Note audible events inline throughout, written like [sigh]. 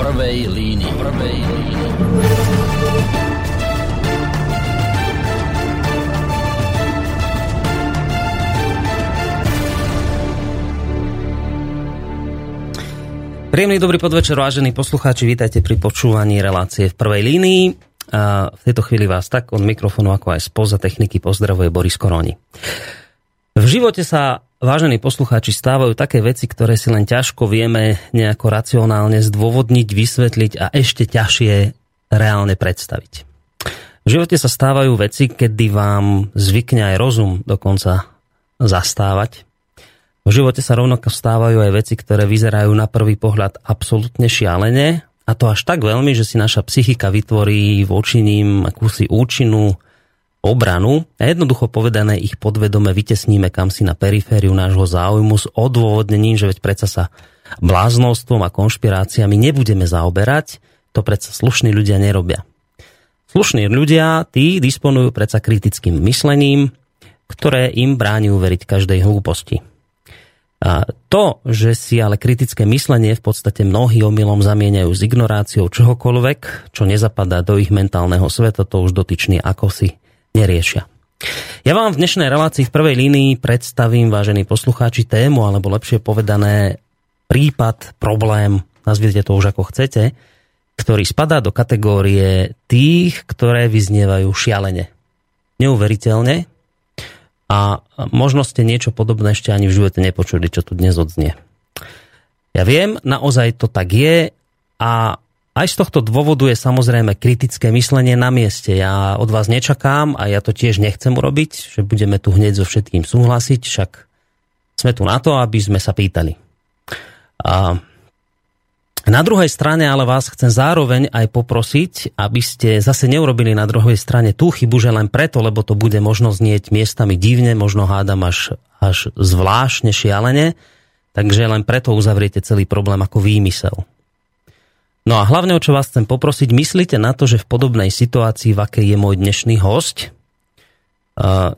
prvej línii. Prvej línii. Príjemný dobrý podvečer, vážení poslucháči, vítajte pri počúvaní relácie v prvej línii. A v tejto chvíli vás tak od mikrofónu, ako aj spoza techniky pozdravuje Boris Koroni. V živote sa, vážení poslucháči, stávajú také veci, ktoré si len ťažko vieme nejako racionálne zdôvodniť, vysvetliť a ešte ťažšie reálne predstaviť. V živote sa stávajú veci, kedy vám zvykne aj rozum dokonca zastávať. V živote sa rovnako stávajú aj veci, ktoré vyzerajú na prvý pohľad absolútne šialene a to až tak veľmi, že si naša psychika vytvorí voči ním akúsi účinnú obranu a jednoducho povedané ich podvedome vytesníme kam si na perifériu nášho záujmu s odôvodnením, že veď predsa sa bláznostvom a konšpiráciami nebudeme zaoberať, to predsa slušní ľudia nerobia. Slušní ľudia, tí disponujú predsa kritickým myslením, ktoré im bráni uveriť každej hlúposti. A to, že si ale kritické myslenie v podstate mnohí omylom zamieňajú s ignoráciou čohokoľvek, čo nezapadá do ich mentálneho sveta, to už dotyčný ako si neriešia. Ja vám v dnešnej relácii v prvej línii predstavím, vážení poslucháči, tému, alebo lepšie povedané prípad, problém, nazvite to už ako chcete, ktorý spadá do kategórie tých, ktoré vyznievajú šialene. Neuveriteľne, a možno ste niečo podobné ešte ani v živote nepočuli, čo tu dnes odznie. Ja viem, naozaj to tak je a aj z tohto dôvodu je samozrejme kritické myslenie na mieste. Ja od vás nečakám a ja to tiež nechcem urobiť, že budeme tu hneď so všetkým súhlasiť, však sme tu na to, aby sme sa pýtali. A na druhej strane ale vás chcem zároveň aj poprosiť, aby ste zase neurobili na druhej strane tú chybu, že len preto, lebo to bude možno znieť miestami divne, možno hádam až, až zvláštne šialene, takže len preto uzavriete celý problém ako výmysel. No a hlavne, o čo vás chcem poprosiť, myslíte na to, že v podobnej situácii, v akej je môj dnešný host,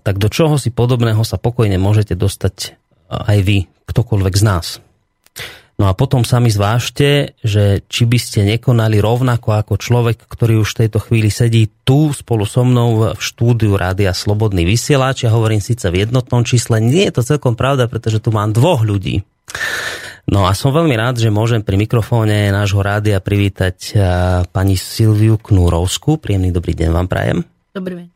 tak do čoho si podobného sa pokojne môžete dostať aj vy, ktokoľvek z nás. No a potom sami zvážte, že či by ste nekonali rovnako ako človek, ktorý už v tejto chvíli sedí tu spolu so mnou v štúdiu Rádia Slobodný vysielač. Ja hovorím síce v jednotnom čísle, nie je to celkom pravda, pretože tu mám dvoch ľudí. No a som veľmi rád, že môžem pri mikrofóne nášho rádia privítať pani Silviu Knúrovskú. Príjemný dobrý deň vám prajem. Dobrý deň.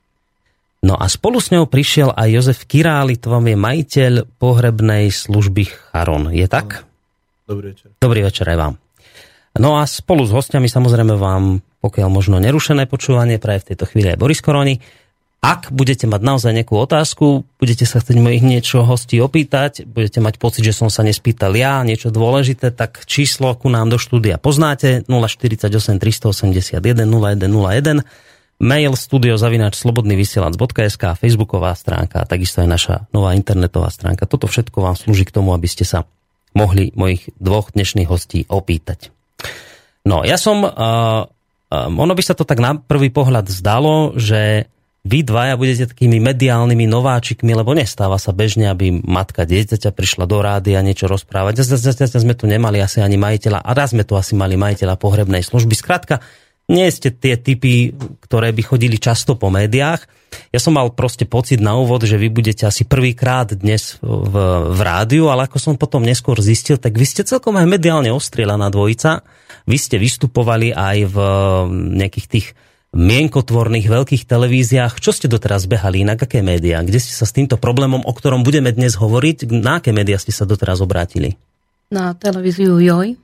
No a spolu s ňou prišiel aj Jozef Királi, to vám je majiteľ pohrebnej služby Charon. Je tak? Dobrý večer. Dobrý večer aj vám. No a spolu s hostiami samozrejme vám, pokiaľ možno nerušené počúvanie, práve v tejto chvíli aj Boris Koroni. Ak budete mať naozaj nejakú otázku, budete sa chcieť mojich niečo hostí opýtať, budete mať pocit, že som sa nespýtal ja, niečo dôležité, tak číslo ku nám do štúdia poznáte 048 381 0101 mail studiozavináč slobodnyvysielac.sk facebooková stránka takisto aj naša nová internetová stránka. Toto všetko vám slúži k tomu, aby ste sa mohli mojich dvoch dnešných hostí opýtať. No, ja som, uh, uh, ono by sa to tak na prvý pohľad zdalo, že vy dvaja budete takými mediálnymi nováčikmi, lebo nestáva sa bežne, aby matka dieťaťa prišla do rády a niečo rozprávať. Zatiaľ sme tu nemali asi ani majiteľa, a raz sme tu asi mali majiteľa pohrebnej služby. Skrátka, nie ste tie typy, ktoré by chodili často po médiách. Ja som mal proste pocit na úvod, že vy budete asi prvýkrát dnes v, v rádiu, ale ako som potom neskôr zistil, tak vy ste celkom aj mediálne ostrielaná dvojica. Vy ste vystupovali aj v nejakých tých mienkotvorných veľkých televíziách. Čo ste doteraz behali? Na aké médiá? Kde ste sa s týmto problémom, o ktorom budeme dnes hovoriť, na aké médiá ste sa doteraz obrátili? Na televíziu Joj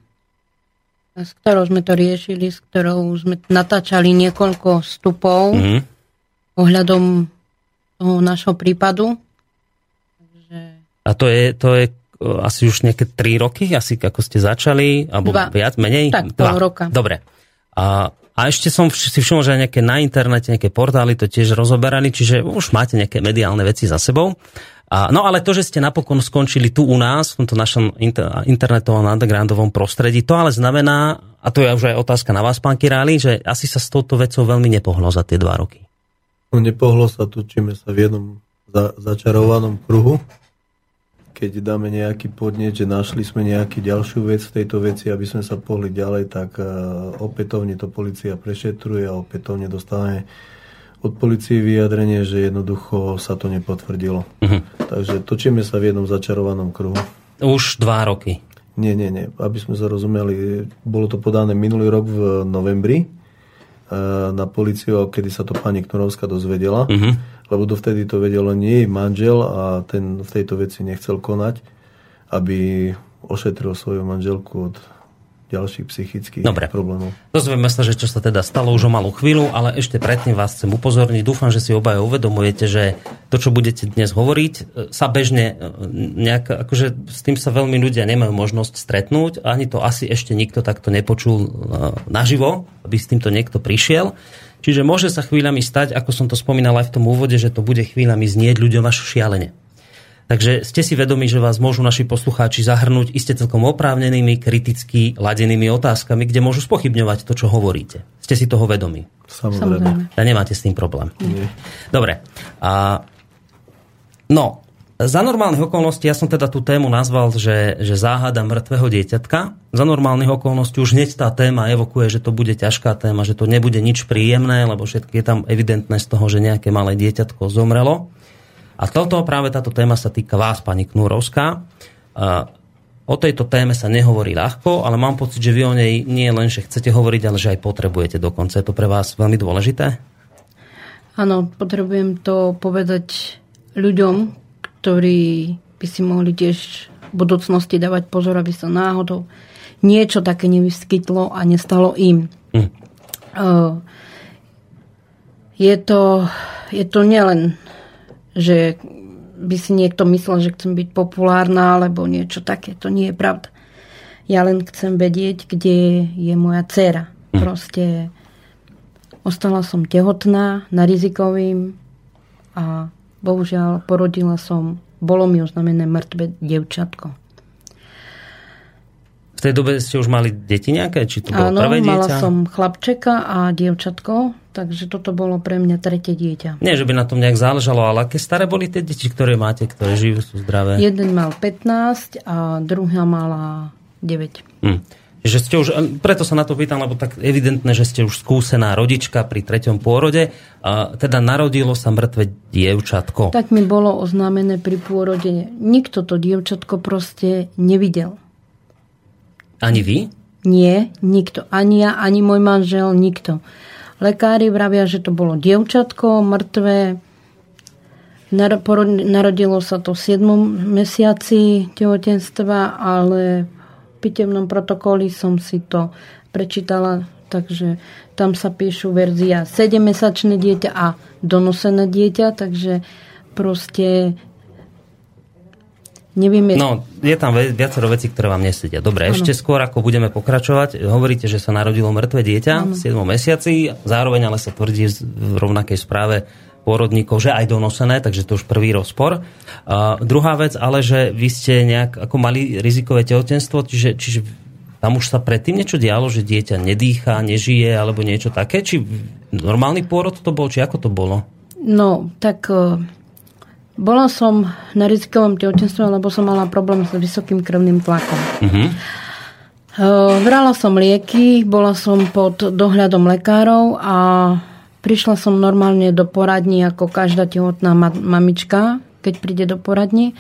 s ktorou sme to riešili, s ktorou sme natáčali niekoľko vstupov mm-hmm. ohľadom toho našho prípadu. Takže... A to je, to je asi už nejaké 3 roky, asi ako ste začali, alebo Dva. viac, menej? Tak, Dva. roka. Dobre. A, a ešte som si všimol, že nejaké na internete, nejaké portály to tiež rozoberali, čiže už máte nejaké mediálne veci za sebou. A, no ale to, že ste napokon skončili tu u nás, v tomto našom inter, internetovom undergroundovom prostredí, to ale znamená, a to je už aj otázka na vás, pán Királi, že asi sa s touto vecou veľmi nepohlo za tie dva roky. No nepohlo sa, točíme sa v jednom za, začarovanom kruhu. Keď dáme nejaký podnet, že našli sme nejaký ďalšiu vec v tejto veci, aby sme sa pohli ďalej, tak e, opätovne to policia prešetruje a opätovne dostane od policie vyjadrenie, že jednoducho sa to nepotvrdilo. Uh-huh. Takže točíme sa v jednom začarovanom kruhu. Už dva roky. Nie, nie, nie. Aby sme sa rozumeli, bolo to podané minulý rok v novembri na policiu, kedy sa to pani Knurovská dozvedela. Uh-huh lebo dovtedy to vedel len jej manžel a ten v tejto veci nechcel konať, aby ošetril svoju manželku od ďalších psychických Dobre. problémov. Dozvieme sa, že čo sa teda stalo už o malú chvíľu, ale ešte predtým vás chcem upozorniť. Dúfam, že si obaja uvedomujete, že to, čo budete dnes hovoriť, e, sa bežne e, nejak, akože s tým sa veľmi ľudia nemajú možnosť stretnúť. Ani to asi ešte nikto takto nepočul e, naživo, aby s týmto niekto prišiel. Čiže môže sa chvíľami stať, ako som to spomínal aj v tom úvode, že to bude chvíľami znieť ľuďom až šialene. Takže ste si vedomi, že vás môžu naši poslucháči zahrnúť iste celkom oprávnenými, kriticky ladenými otázkami, kde môžu spochybňovať to, čo hovoríte. Ste si toho vedomi? Samozrejme. A nemáte s tým problém? Nie. Dobre. A, no, za normálnych okolností, ja som teda tú tému nazval, že, že záhada mŕtvého dieťatka. Za normálnych okolností už hneď tá téma evokuje, že to bude ťažká téma, že to nebude nič príjemné, lebo všetky je tam evidentné z toho, že nejaké malé dieťatko zomrelo. A toto práve táto téma sa týka vás, pani Knúrovská. O tejto téme sa nehovorí ľahko, ale mám pocit, že vy o nej nie len, že chcete hovoriť, ale že aj potrebujete dokonca. Je to pre vás veľmi dôležité? Áno, potrebujem to povedať ľuďom, ktorí by si mohli tiež v budúcnosti dávať pozor, aby sa náhodou niečo také nevyskytlo a nestalo im. Hm. Je to, je to nielen, že by si niekto myslel, že chcem byť populárna alebo niečo také. To nie je pravda. Ja len chcem vedieť, kde je moja dcera. Hm. Proste ostala som tehotná na rizikovým a Bohužiaľ, porodila som, bolo mi oznamené mŕtve devčatko. V tej dobe ste už mali deti nejaké? Či to bolo Áno, prvé dieťa? mala som chlapčeka a dievčatko, takže toto bolo pre mňa tretie dieťa. Nie, že by na tom nejak záležalo, ale aké staré boli tie deti, ktoré máte, ktoré žijú, sú zdravé? Jeden mal 15 a druhá mala 9. Hm. Že ste už, preto sa na to pýtam, lebo tak evidentné, že ste už skúsená rodička pri treťom pôrode. A teda narodilo sa mŕtve dievčatko. Tak mi bolo oznámené pri pôrode. Nikto to dievčatko proste nevidel. Ani vy? Nie, nikto. Ani ja, ani môj manžel, nikto. Lekári vravia, že to bolo dievčatko, mŕtve. Narodilo sa to v 7. mesiaci tehotenstva, ale pitevnom protokoli som si to prečítala, takže tam sa píšu verzia 7-mesačné dieťa a donosené dieťa, takže proste Nevieme... No, je tam viacero vecí, ktoré vám nesedia. Dobre, ano. ešte skôr, ako budeme pokračovať, hovoríte, že sa narodilo mŕtve dieťa ano. v 7 mesiaci, zároveň ale sa tvrdí v rovnakej správe pôrodníkov, že aj donosené, takže to už prvý rozpor. A druhá vec, ale že vy ste nejak ako mali rizikové tehotenstvo, čiže, čiže tam už sa predtým niečo dialo, že dieťa nedýcha, nežije alebo niečo také? Či normálny pôrod to bol, či ako to bolo? No, tak uh, bola som na rizikovom tehotenstve, lebo som mala problém s vysokým krvným tlakom. Uh, brala som lieky, bola som pod dohľadom lekárov a Prišla som normálne do poradní ako každá tehotná mamička, keď príde do poradní.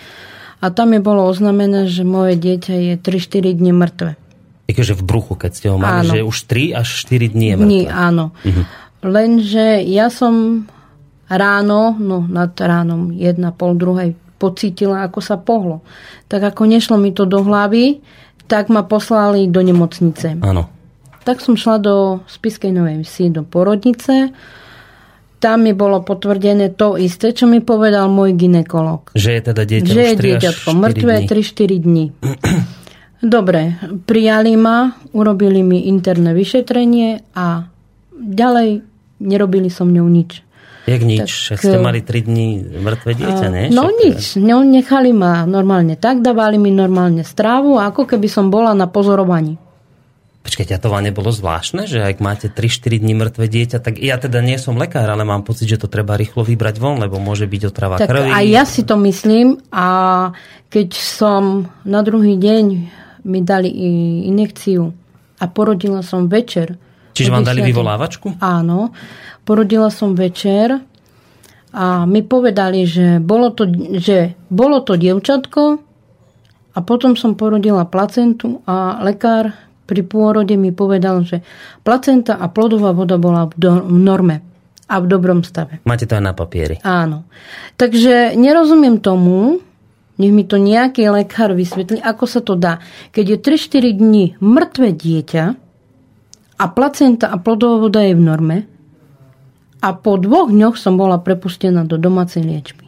A tam mi bolo oznamené, že moje dieťa je 3-4 dní mŕtve. Takže v bruchu, keď ste ho mali, áno. že už 3 až 4 dní je mŕtve. Dní, áno. Uh-huh. Lenže ja som ráno, no nad ránom, jedna, pol druhej, pocítila, ako sa pohlo. Tak ako nešlo mi to do hlavy, tak ma poslali do nemocnice. Áno. Tak som šla do Spiskej Novej Vsi, do porodnice. Tam mi bolo potvrdené to isté, čo mi povedal môj ginekolog. Že je teda dieťa že je dieťatko mŕtve 3-4 dní. Dobre, prijali ma, urobili mi interné vyšetrenie a ďalej nerobili so mňou nič. Jak nič? Tak, ste mali 3 dní mŕtve dieťa, ne? No Však nič. No, nechali ma normálne tak, dávali mi normálne strávu, ako keby som bola na pozorovaní. Počkajte, a to vám nebolo zvláštne, že ak máte 3-4 dní mŕtve dieťa, tak ja teda nie som lekár, ale mám pocit, že to treba rýchlo vybrať von, lebo môže byť otrava tak krvi. aj ja si to myslím a keď som na druhý deň mi dali injekciu a porodila som večer. Čiže vám dali vyvolávačku? Áno, porodila som večer a mi povedali, že bolo to, že bolo to dievčatko a potom som porodila placentu a lekár pri pôrode mi povedal, že placenta a plodová voda bola v, norme a v dobrom stave. Máte to aj na papieri. Áno. Takže nerozumiem tomu, nech mi to nejaký lekár vysvetlí, ako sa to dá. Keď je 3-4 dní mŕtve dieťa a placenta a plodová voda je v norme a po dvoch dňoch som bola prepustená do domácej liečby.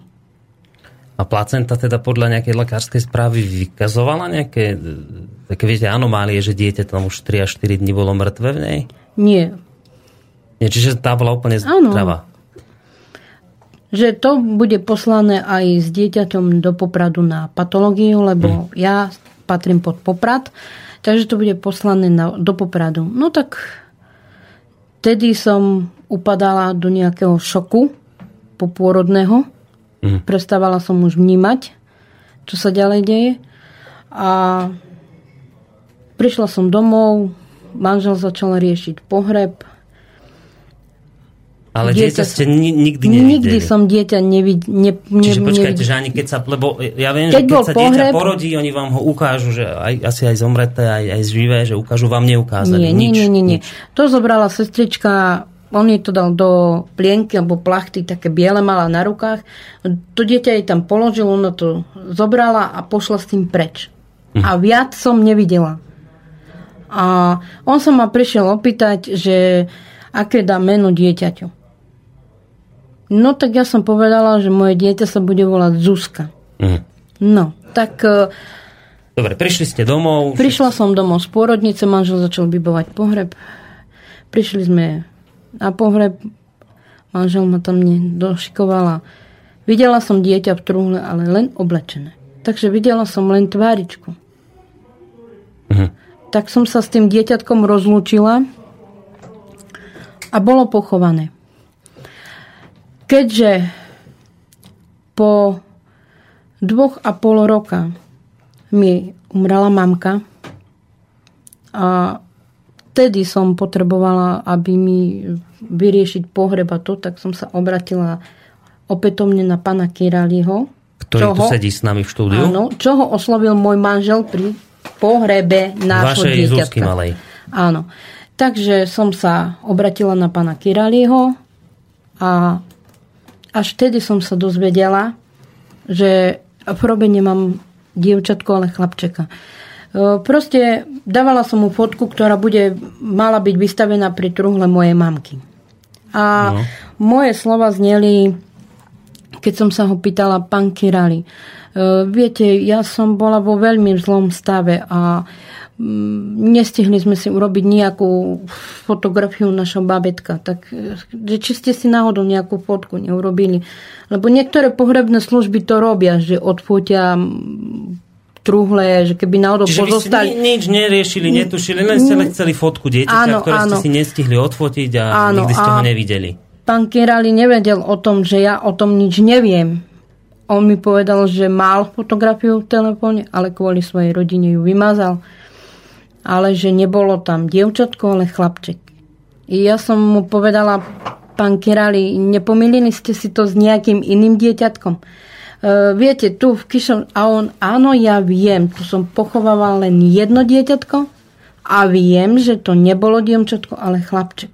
A placenta teda podľa nejakej lekárskej správy vykazovala nejaké také, viete, anomálie, že dieťa tam už 3 až 4 dní bolo mŕtve v nej? Nie. Nie, čiže tá bola úplne zdravá. Že to bude poslané aj s dieťaťom do Popradu na patológiu, lebo hmm. ja patrím pod Poprad, takže to bude poslané na, do Popradu. No tak tedy som upadala do nejakého šoku popôrodného Mm. Prestávala som už vnímať, čo sa ďalej deje. A prišla som domov, manžel začal riešiť pohreb. Ale dieťa, dieťa ste nikdy nevideli. Nikdy som dieťa nevid, ne, ne, Čiže počkajte, že ani keď sa, lebo ja viem, keď že keď sa pohreb, dieťa porodí, oni vám ho ukážu, že aj, asi aj zomreté, aj, aj živé, že ukážu, vám neukázali nie, nič. Nie, nie, nie. Nič. To zobrala sestrička on jej to dal do plienky alebo plachty, také biele mala na rukách. To dieťa jej tam položil, ona to zobrala a pošla s tým preč. Hm. A viac som nevidela. A on sa ma prišiel opýtať, že aké dá meno dieťaťu. No tak ja som povedala, že moje dieťa sa bude volať Zuzka. Mm. No, tak... E, Dobre, prišli ste domov. Prišla som domov z pôrodnice, manžel začal vybovať pohreb. Prišli sme na pohreb. Manžel ma tam došikovala. Videla som dieťa v truhle, ale len oblečené. Takže videla som len tváričku. Mhm. Tak som sa s tým dieťatkom rozlúčila a bolo pochované. Keďže po dvoch a pol roka mi umrela mamka a vtedy som potrebovala, aby mi vyriešiť pohreb a to, tak som sa obratila opätovne na pana Kiraliho. Ktorý čoho, tu sedí s nami v štúdiu. Áno, čo ho oslovil môj manžel pri pohrebe nášho Vašej dieťatka. malej. Áno. Takže som sa obratila na pana Kiraliho a až vtedy som sa dozvedela, že v hrobe nemám dievčatko, ale chlapčeka. E, proste dávala som mu fotku, ktorá bude, mala byť vystavená pri truhle mojej mamky. A no. moje slova zneli, keď som sa ho pýtala, pán Kirali, e, viete, ja som bola vo veľmi zlom stave a mm, nestihli sme si urobiť nejakú fotografiu našho babetka. Tak e, či ste si náhodou nejakú fotku neurobili? Lebo niektoré pohrebné služby to robia, že odfotia truhle, že keby náhodou Čiže pozostali... Čiže nič neriešili, netušili, len ste len chceli fotku dieťaťa, áno, ktoré áno. ste si nestihli odfotiť a áno, nikdy ste ho nevideli. Pán Kierali nevedel o tom, že ja o tom nič neviem. On mi povedal, že mal fotografiu v telefóne, ale kvôli svojej rodine ju vymazal. Ale že nebolo tam dievčatko, ale chlapček. I ja som mu povedala, pán Kirali, nepomýlili ste si to s nejakým iným dieťatkom? Uh, viete, tu v Kišom, a on, áno, ja viem, tu som pochovával len jedno dieťatko a viem, že to nebolo dievčatko, ale chlapček.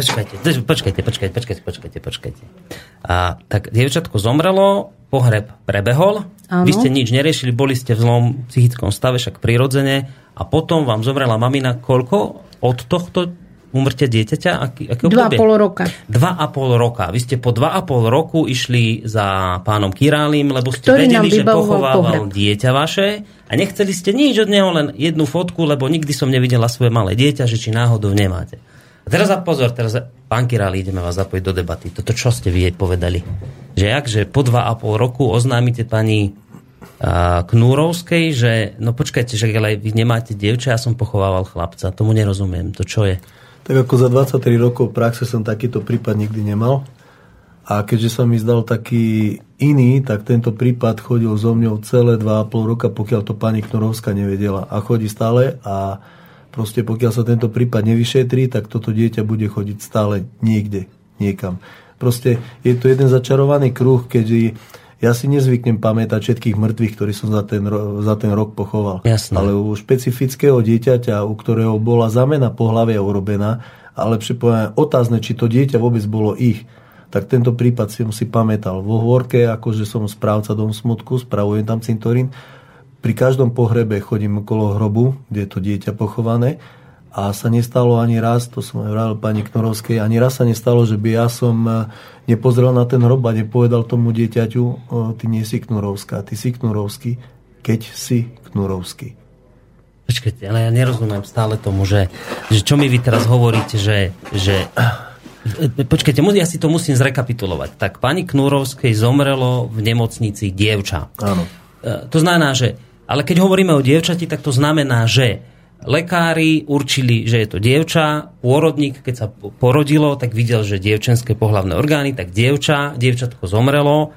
Počkajte, počkajte, počkajte, počkajte, počkajte, počkajte. A, tak dievčatko zomrelo, pohreb prebehol, áno. vy ste nič neriešili, boli ste v zlom psychickom stave, však prirodzene, a potom vám zomrela mamina koľko od tohto umrtia dieťaťa? Aký, aké dva a pol roka. Dva a pol roka. Vy ste po dva a pol roku išli za pánom Királim, lebo ste Ktorý vedeli, že pochovával pohreb. dieťa vaše a nechceli ste nič od neho, len jednu fotku, lebo nikdy som nevidela svoje malé dieťa, že či náhodou nemáte. A teraz a pozor, teraz pán Királi, ideme vás zapojiť do debaty. Toto čo ste vy jej povedali? Že jak, že po dva a pol roku oznámite pani Knúrovskej, že no počkajte, že ale vy nemáte dievča, ja som pochovával chlapca. Tomu nerozumiem. To čo je? Tak ako za 23 rokov praxe som takýto prípad nikdy nemal. A keďže sa mi zdal taký iný, tak tento prípad chodil so mňou celé 2,5 roka, pokiaľ to pani Knorovská nevedela. A chodí stále a proste pokiaľ sa tento prípad nevyšetrí, tak toto dieťa bude chodiť stále niekde, niekam. Proste je to jeden začarovaný kruh, keď ja si nezvyknem pamätať všetkých mŕtvych, ktorí som za ten, za ten rok pochoval. Jasné. Ale u špecifického dieťaťa, u ktorého bola zamena pohľavia urobená, ale lepšie otázne, či to dieťa vôbec bolo ich, tak tento prípad som si pamätal. Vo Hvorke, akože som správca dom smutku, spravujem tam cintorín, pri každom pohrebe chodím okolo hrobu, kde je to dieťa pochované a sa nestalo ani raz, to som aj vravil pani Knorovskej, ani raz sa nestalo, že by ja som e, nepozrel na ten hrob a nepovedal tomu dieťaťu, ty nie si Knurovská, ty si Knurovský, keď si Knurovský. Počkajte, ale ja nerozumiem stále tomu, že, že čo mi vy teraz hovoríte, že, že Počkajte, ja si to musím zrekapitulovať. Tak pani Knúrovskej zomrelo v nemocnici dievča. Áno. E, to znamená, že... Ale keď hovoríme o dievčati, tak to znamená, že lekári určili, že je to dievča, pôrodník, keď sa porodilo, tak videl, že dievčenské pohlavné orgány, tak dievča, dievčatko zomrelo,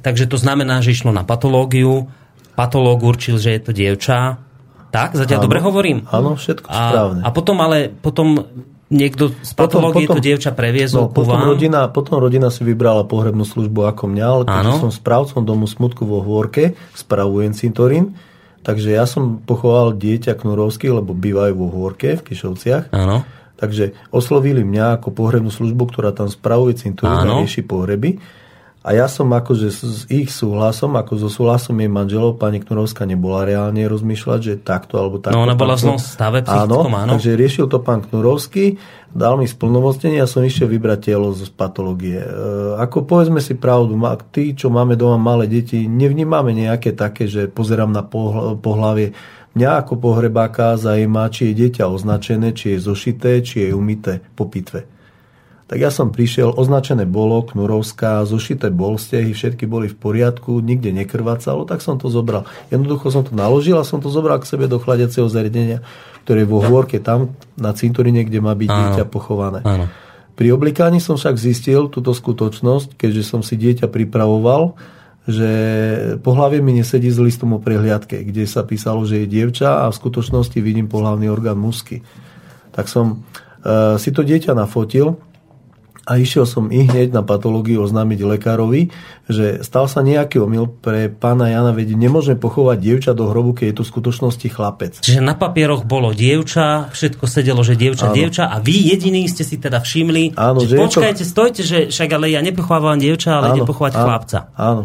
takže to znamená, že išlo na patológiu, patológ určil, že je to dievča, tak? Zatiaľ dobre hovorím? Áno, všetko a, správne. A potom ale, potom niekto z patológie to dievča previezol no, potom vám. rodina, potom rodina si vybrala pohrebnú službu ako mňa, ale keďže som správcom domu smutku vo Hvorke, spravujem cintorín, takže ja som pochoval dieťa Knurovský, lebo bývajú vo Hvorke v Kišovciach. Áno. Takže oslovili mňa ako pohrebnú službu, ktorá tam spravuje cintorín a rieši pohreby. A ja som akože s ich súhlasom, ako so súhlasom jej manželov, pani Knurovská nebola reálne rozmýšľať, že takto alebo takto. No ona bola v zlom stave áno, áno. takže riešil to pán Knurovský, dal mi splnomocnenie a som išiel vybrať telo z patológie. E, ako povedzme si pravdu, tí, čo máme doma malé deti, nevnímame nejaké také, že pozerám na pohlavie. Mňa ako pohrebáka zajíma, či je dieťa označené, či je zošité, či je umité po pitve tak ja som prišiel, označené bolo Knurovská, zošité bol stehy, všetky boli v poriadku, nikde nekrvácalo, tak som to zobral. Jednoducho som to naložil a som to zobral k sebe do chladiaceho zariadenia, ktoré je vo hôrke tam na cintoríne, kde má byť dieťa pochované. Áno. Pri oblikáni som však zistil túto skutočnosť, keďže som si dieťa pripravoval, že pohlavie mi nesedí s listom o prehliadke, kde sa písalo, že je dievča a v skutočnosti vidím pohlavný orgán musky. Tak som uh, si to dieťa nafotil a išiel som i hneď na patológiu oznámiť lekárovi, že stal sa nejaký omyl pre pána Jana, veď nemôžeme pochovať dievča do hrobu, keď je to v skutočnosti chlapec. Čiže na papieroch bolo dievča, všetko sedelo, že dievča, Áno. dievča a vy jediný ste si teda všimli, Áno, že, že počkajte, to... stojte, že však ale ja nepochávam dievča, ale idem pochovať Áno. chlapca. Áno.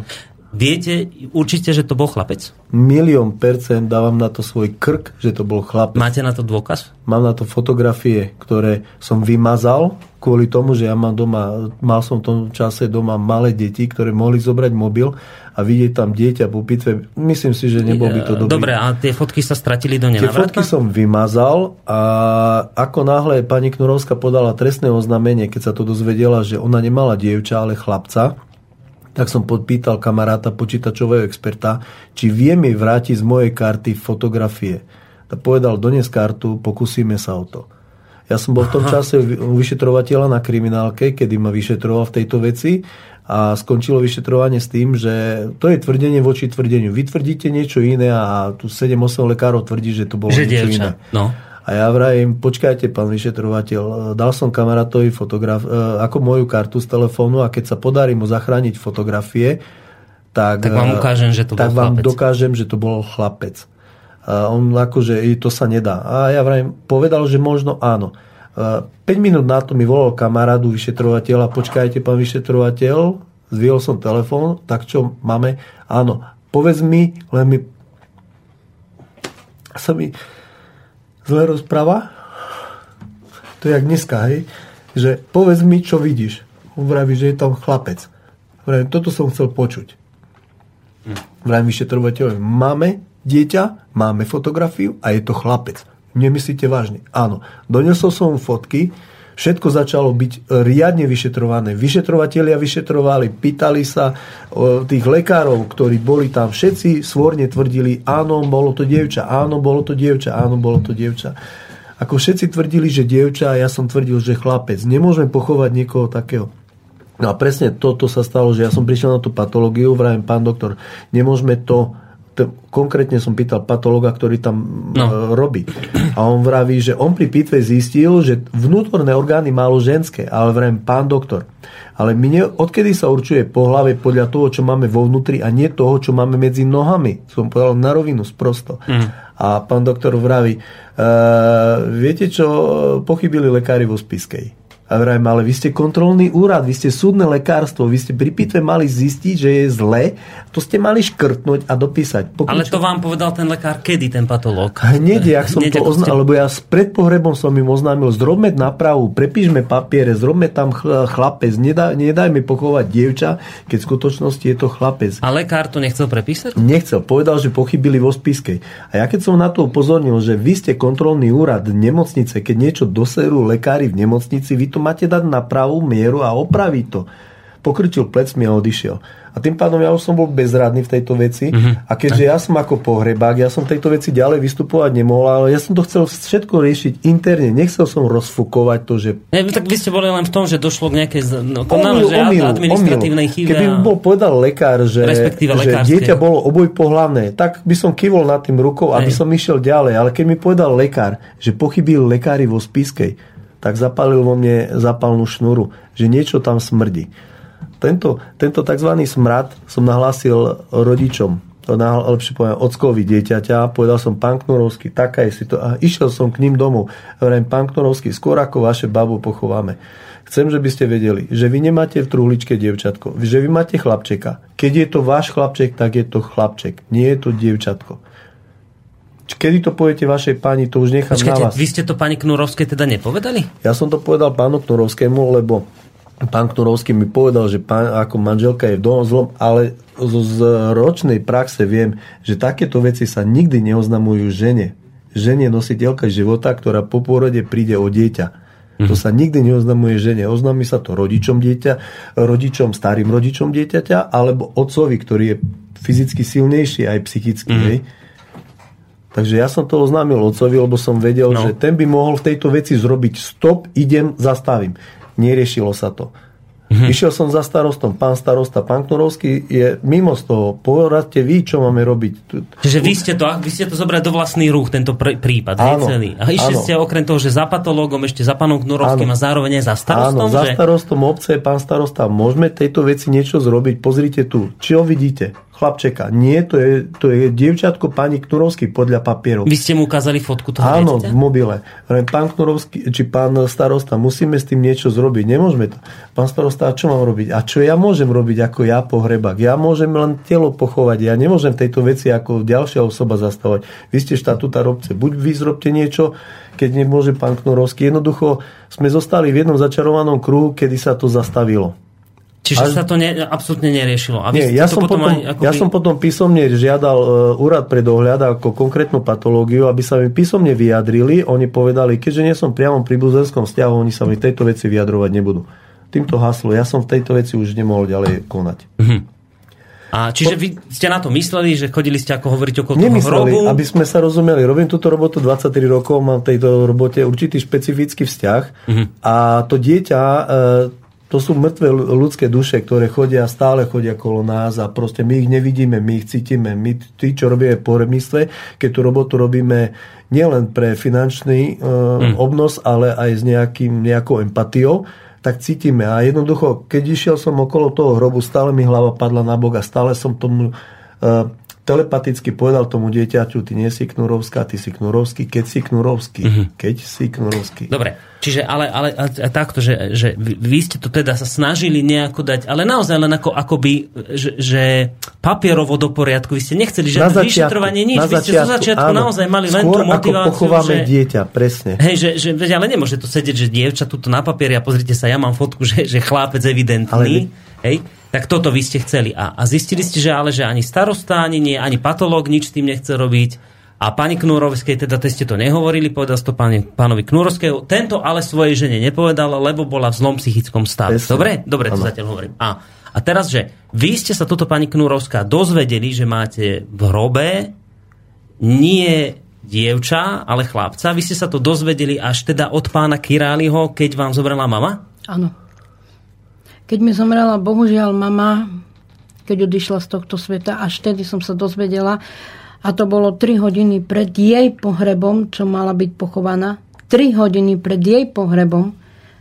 Viete určite, že to bol chlapec? Milión percent dávam na to svoj krk, že to bol chlapec. Máte na to dôkaz? Mám na to fotografie, ktoré som vymazal kvôli tomu, že ja mám doma, mal som v tom čase doma malé deti, ktoré mohli zobrať mobil a vidieť tam dieťa po pitve. Myslím si, že nebol by to dobrý. Dobre, a tie fotky sa stratili do nenavratna? Tie fotky som vymazal a ako náhle pani Knurovská podala trestné oznámenie, keď sa to dozvedela, že ona nemala dievča, ale chlapca, tak som podpýtal kamaráta počítačového experta, či vie mi vrátiť z mojej karty fotografie. Tak povedal, dones kartu, pokúsime sa o to. Ja som bol v tom čase vyšetrovateľa na kriminálke, kedy ma vyšetroval v tejto veci a skončilo vyšetrovanie s tým, že to je tvrdenie voči tvrdeniu. Vy tvrdíte niečo iné a tu 7-8 lekárov tvrdí, že to bolo že niečo dievča. iné. No. A ja vrajím, počkajte, pán vyšetrovateľ, dal som kamarátovi fotograf, e, ako moju kartu z telefónu a keď sa podarí mu zachrániť fotografie, tak, tak vám ukážem, že to tak bol vám chlapec. dokážem, že to bol chlapec. A on akože, to sa nedá. A ja vrajím, povedal, že možno áno. 5 minút na to mi volal kamarádu vyšetrovateľa, počkajte, pán vyšetrovateľ, zviel som telefón, tak čo máme? Áno, povedz mi, len mi sa mi zle rozpráva. To je jak dneska, hej? Že povedz mi, čo vidíš. On vraví, že je tam chlapec. Vravím, toto som chcel počuť. Vravím vyšetrovateľovi, máme dieťa, máme fotografiu a je to chlapec. Nemyslíte vážne? Áno. Donesol som fotky, Všetko začalo byť riadne vyšetrované. Vyšetrovatelia vyšetrovali, pýtali sa tých lekárov, ktorí boli tam. Všetci svorne tvrdili, áno, bolo to dievča, áno, bolo to dievča, áno, bolo to dievča. Ako všetci tvrdili, že dievča, a ja som tvrdil, že chlapec. Nemôžeme pochovať niekoho takého. No a presne toto sa stalo, že ja som prišiel na tú patológiu, vravím, pán doktor, nemôžeme to to, konkrétne som pýtal patologa, ktorý tam no. e, robí. A on vraví, že on pri pitve zistil, že vnútorné orgány málo ženské, ale vrajím, pán doktor, ale my ne, odkedy sa určuje hlave podľa toho, čo máme vo vnútri a nie toho, čo máme medzi nohami. Som povedal na rovinu, sprosto. Mm. A pán doktor vraví, e, viete čo, pochybili lekári vo Spiskej. A vrajím, ale vy ste kontrolný úrad, vy ste súdne lekárstvo, vy ste pri pitve mali zistiť, že je zle, to ste mali škrtnúť a dopísať. Pokud ale to vám povedal ten lekár, kedy ten patológ? Hneď, jak som Hneď, to oznámil, ste... lebo ja pred pohrebom som im oznámil, zrobme napravu, prepíšme papiere, zrobme tam chlapec, nedaj, nedajme pochovať dievča, keď v skutočnosti je to chlapec. A lekár to nechcel prepísať? Nechcel, povedal, že pochybili vo spiskej. A ja keď som na to upozornil, že vy ste kontrolný úrad nemocnice, keď niečo doserú lekári v nemocnici, vy to máte dať na pravú mieru a opraviť to. Pokryčil plecmi a odišiel. A tým pádom ja už som bol bezradný v tejto veci. Mm-hmm. A keďže ja som ako pohrebák, ja som tejto veci ďalej vystupovať nemohol, ale ja som to chcel všetko riešiť interne. Nechcel som rozfukovať to, že... Ne, tak vy ste boli len v tom, že došlo k nejakej no, omil, omil, administratívnej chybe. Keby a... bol povedal lekár, že, že dieťa bolo oboj pohľavné, tak by som kývol nad tým rukou, aby som išiel ďalej. Ale keď mi povedal lekár, že pochybil lekári vo spiskej, tak zapalil vo mne zapalnú šnuru, že niečo tam smrdí. Tento, tento tzv. smrad som nahlásil rodičom, to lepšie poviem, ockovi dieťaťa, povedal som, pán Knurovský, taká je si to. A išiel som k ním domov. Hovorím, pán Knurovský, skôr ako vaše babu pochováme. Chcem, že by ste vedeli, že vy nemáte v truhličke dievčatko, že vy máte chlapčeka. Keď je to váš chlapček, tak je to chlapček, nie je to dievčatko. Kedy to poviete vašej pani, to už nechám Počkajte, na vás. vy ste to pani Knurovskej teda nepovedali? Ja som to povedal pánu Knurovskému, lebo pán Knurovský mi povedal, že pán, ako manželka je v dom zlom, ale z, z ročnej praxe viem, že takéto veci sa nikdy neoznamujú žene. Žene nositeľka života, ktorá po pôrode príde o dieťa. To sa nikdy neoznamuje žene. Oznámi sa to rodičom dieťa, rodičom, starým rodičom dieťaťa, alebo otcovi, ktorý je fyzicky silnejší aj psychicky. Mm. Hej Takže ja som to oznámil otcovi, lebo som vedel, no. že ten by mohol v tejto veci zrobiť stop, idem, zastavím. Neriešilo sa to. Mm-hmm. Išiel som za starostom, pán starosta, pán Knurovský je mimo z toho. Poradte vy, čo máme robiť. Čiže vy ste to, vy ste to zobrali do vlastných rúk, tento pr- prípad, áno, celý. A išli áno. ste okrem toho, že za patológom, ešte za pánom Knurovským áno. a zároveň aj za starostom? Áno, za starostom obce, pán starosta, môžeme tejto veci niečo zrobiť. Pozrite tu, čo vidíte chlapčeka. Nie, to je, to je dievčatko pani Knurovský podľa papierov. Vy ste mu ukázali fotku toho Áno, dieťaťa? v mobile. Pán Knurovský, či pán starosta, musíme s tým niečo zrobiť. Nemôžeme to. Pán starosta, a čo mám robiť? A čo ja môžem robiť ako ja pohrebák? Ja môžem len telo pochovať. Ja nemôžem tejto veci ako ďalšia osoba zastavať. Vy ste štatúta robce. Buď vy zrobte niečo, keď nemôže pán Knurovský. Jednoducho sme zostali v jednom začarovanom kruhu, kedy sa to zastavilo. Čiže Až... sa to ne, absolútne neriešilo. A Nie, ja, som potom, potom, akoby... ja som potom písomne žiadal uh, úrad pre dohľad ako konkrétnu patológiu, aby sa mi písomne vyjadrili. Oni povedali, keďže nie som priamo pri buzenskom vzťahu, oni sa mi tejto veci vyjadrovať nebudú. Týmto haslo, ja som v tejto veci už nemohol ďalej konať. Mhm. A čiže vy ste na to mysleli, že chodili ste, ako hovoriť, okolo Nemysleli, toho hrobu? aby sme sa rozumeli. Robím túto robotu 23 rokov, mám v tejto robote určitý špecifický vzťah uh-huh. a to dieťa uh, to sú mŕtve ľudské duše, ktoré chodia, stále chodia kolo nás a proste my ich nevidíme, my ich cítime. My, tí, čo robíme po remysle, keď tú robotu robíme nielen pre finančný uh, mm. obnos, ale aj s nejakým, nejakou empatiou, tak cítime. A jednoducho, keď išiel som okolo toho hrobu, stále mi hlava padla na bok a stále som tomu uh, telepaticky povedal tomu dieťaťu, ty nie si Knurovská, ty si Knurovský, keď si Knurovský. Mm-hmm. Keď si Knurovský. Dobre, čiže ale, ale, takto, že, že vy ste to teda sa snažili nejako dať, ale naozaj len ako, akoby, že, že papierovo do poriadku, vy ste nechceli že na začiatku, vyšetrovanie nič, na vy ste zo začiatku áno, naozaj mali len tú motiváciu, ako pochováme že, dieťa, presne. Hej, že, že, ale nemôže to sedieť, že dievča tuto na papieri a pozrite sa, ja mám fotku, že, že chlápec evidentný, ale... hej, tak toto vy ste chceli. A, a zistili ste, že ale že ani starosta, ani nie, ani patológ nič s tým nechce robiť. A pani Knurovskej, teda te ste to nehovorili, povedal to pani, pánovi Knurovského. Tento ale svojej žene nepovedal, lebo bola v zlom psychickom stave. Presne. Dobre? Dobre, to zatiaľ hovorím. A, a teraz, že vy ste sa toto, pani Knurovská, dozvedeli, že máte v hrobe nie dievča, ale chlapca. Vy ste sa to dozvedeli až teda od pána Királiho, keď vám zobrala mama? Áno. Keď mi zomrela, bohužiaľ, mama, keď odišla z tohto sveta, až vtedy som sa dozvedela, a to bolo 3 hodiny pred jej pohrebom, čo mala byť pochovaná. 3 hodiny pred jej pohrebom,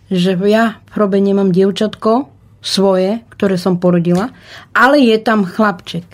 že ja v hrobe nemám dievčatko svoje, ktoré som porodila, ale je tam chlapček.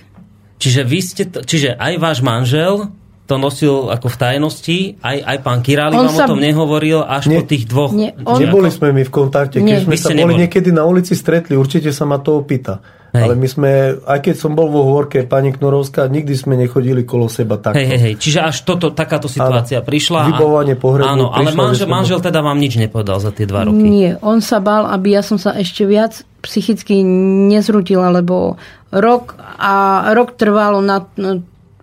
Čiže, vy ste to, čiže aj váš manžel to nosil ako v tajnosti, aj, aj pán Királi On vám sa- o tom nehovoril až Nie. po tých dvoch... Nie, on- Neboli sme my v kontakte. Nie. Keď sme Vy sa ste boli neboli. niekedy na ulici stretli, určite sa ma to opýta. Hej. Ale my sme, aj keď som bol vo hovorke pani Knorovská, nikdy sme nechodili kolo seba takto. Hej, hej, hej. Čiže až toto, takáto situácia prišla. a- Vybavovanie pohrebu Áno, ale prišlo, manžel, že sme- manžel teda vám nič nepovedal za tie dva roky. Nie, on sa bál, aby ja som sa ešte viac psychicky nezrutila, lebo rok a rok trvalo na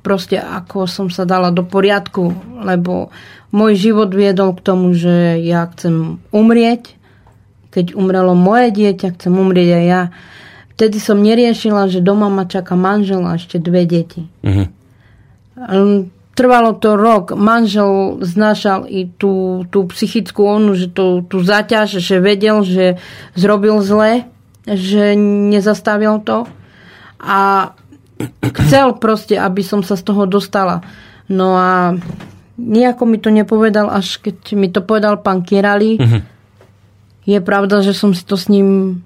proste ako som sa dala do poriadku, lebo môj život viedol k tomu, že ja chcem umrieť. Keď umrelo moje dieťa, chcem umrieť aj ja. Vtedy som neriešila, že doma ma čaká manžel a ešte dve deti. Um, Trvalo to rok. Manžel znášal i tú, tú psychickú onu, že tú, tú zaťaž, že vedel, že zrobil zle, že nezastavil to. A chcel proste, aby som sa z toho dostala. No a nejako mi to nepovedal, až keď mi to povedal pán Kirali. Je pravda, že som si to s ním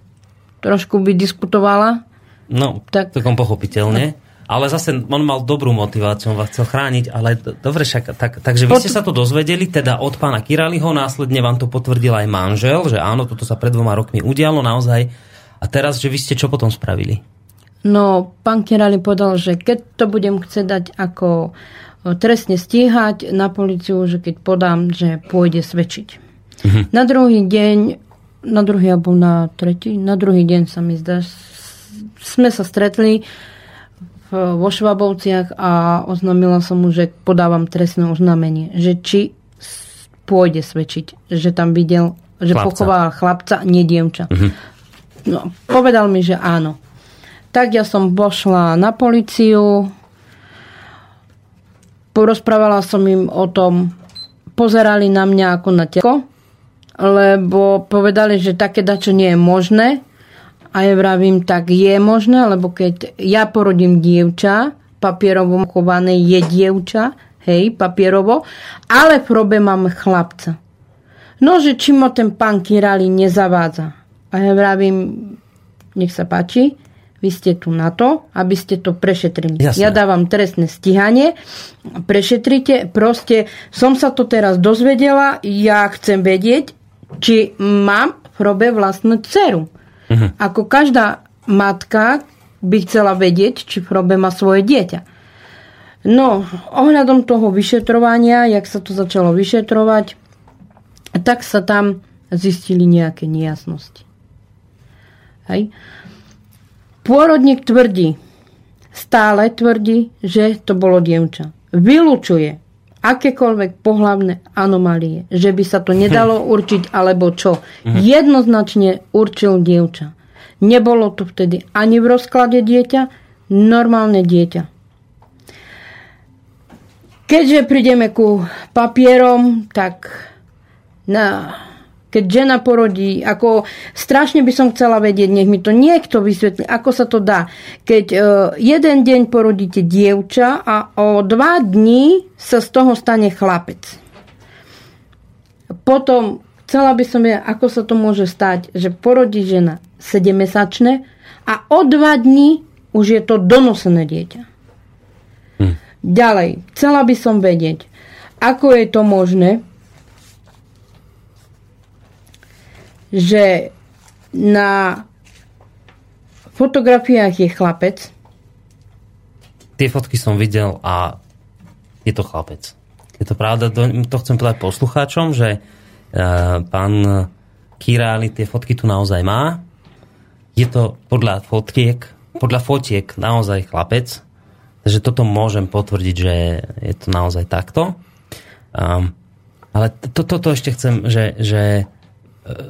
trošku by diskutovala. No, Tak- tak. takom pochopiteľne. Ale zase on mal dobrú motiváciu, on vás chcel chrániť, ale do- dobre však, tak, takže vy ste sa to dozvedeli teda od pána Kiraliho, následne vám to potvrdil aj manžel, že áno, toto sa pred dvoma rokmi udialo naozaj. A teraz, že vy ste čo potom spravili? No, pán Kirali povedal, že keď to budem chcieť dať ako e, trestne stíhať na policiu, že keď podám, že pôjde svedčiť. Na druhý deň, na druhý alebo na tretí, na druhý deň sa mi zdá, sme sa stretli v, vo Švabovciach a oznámila som mu, že podávam trestné oznámenie, že či pôjde svedčiť, že tam videl, že Chlapca. pochoval chlapca, nie dievča. No, povedal mi, že áno. Tak ja som pošla na policiu, porozprávala som im o tom, pozerali na mňa ako na teko, lebo povedali, že také dačo nie je možné. A ja vravím, tak je možné, lebo keď ja porodím dievča, papierovo chované je dievča, hej, papierovo, ale v hrobe mám chlapca. No, že či ma ten pán Kirali nezavádza. A ja vravím, nech sa páči, vy ste tu na to, aby ste to prešetrili. Jasné. Ja dávam trestné stíhanie, prešetrite, proste som sa to teraz dozvedela, ja chcem vedieť, či mám v hrobe vlastnú dceru. Ako každá matka by chcela vedieť, či v hrobe má svoje dieťa. No, ohľadom toho vyšetrovania, jak sa to začalo vyšetrovať, tak sa tam zistili nejaké nejasnosti. Hej. Pôrodník tvrdí, stále tvrdí, že to bolo dievča. Vylučuje akékoľvek pohlavné anomálie, že by sa to nedalo [laughs] určiť, alebo čo. Jednoznačne určil dievča. Nebolo to vtedy ani v rozklade dieťa, normálne dieťa. Keďže prídeme ku papierom, tak na, keď žena porodí, ako strašne by som chcela vedieť, nech mi to niekto vysvetlí, ako sa to dá. Keď uh, jeden deň porodíte dievča a o dva dní sa z toho stane chlapec. Potom chcela by som vedieť, ako sa to môže stať, že porodí žena 7-mesačné a o dva dní už je to donosené dieťa. Ďalej, chcela by som vedieť, ako je to možné, že na fotografiách je chlapec, Tie fotky som videl a je to chlapec. Je to pravda, to, chcem povedať poslucháčom, že uh, pán Királi tie fotky tu naozaj má. Je to podľa fotiek, podľa fotiek naozaj chlapec. Takže toto môžem potvrdiť, že je to naozaj takto. Um, ale toto to, to ešte chcem, že, že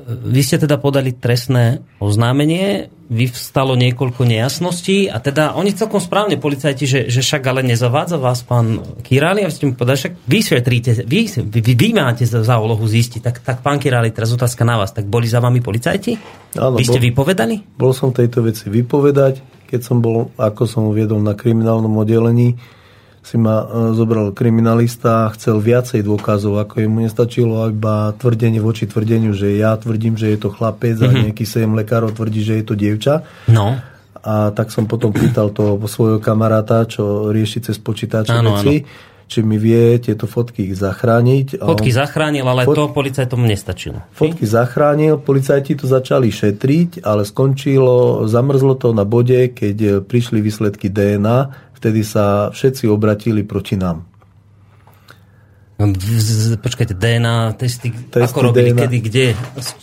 vy ste teda podali trestné oznámenie, vyvstalo niekoľko nejasností a teda oni celkom správne, policajti, že, že však ale nezavádza vás pán Kirali a ste mu povedali, však vysvetríte, vy, vy, vy, vy máte za, za úlohu zistiť, tak, tak pán Kirali, teraz otázka na vás, tak boli za vami policajti? Áno, vy ste bol, vypovedali? Bol som tejto veci vypovedať, keď som bol, ako som uviedol na kriminálnom oddelení, si ma e, zobral kriminalista a chcel viacej dôkazov, ako jemu nestačilo iba tvrdenie voči tvrdeniu, že ja tvrdím, že je to chlapec mm-hmm. a mhm. nejaký sejem lekárov tvrdí, že je to dievča. No. A tak som potom pýtal to svojho kamaráta, čo rieši cez počítače ano, veci, ano. či mi vie tieto fotky ich zachrániť. Fotky on... zachránil, ale Fot... to policajtom nestačilo. Fotky zachránil, policajti to začali šetriť, ale skončilo, zamrzlo to na bode, keď prišli výsledky DNA vtedy sa všetci obratili proti nám. Počkajte, DNA testy, testy ako robili, DNA, kedy, kde?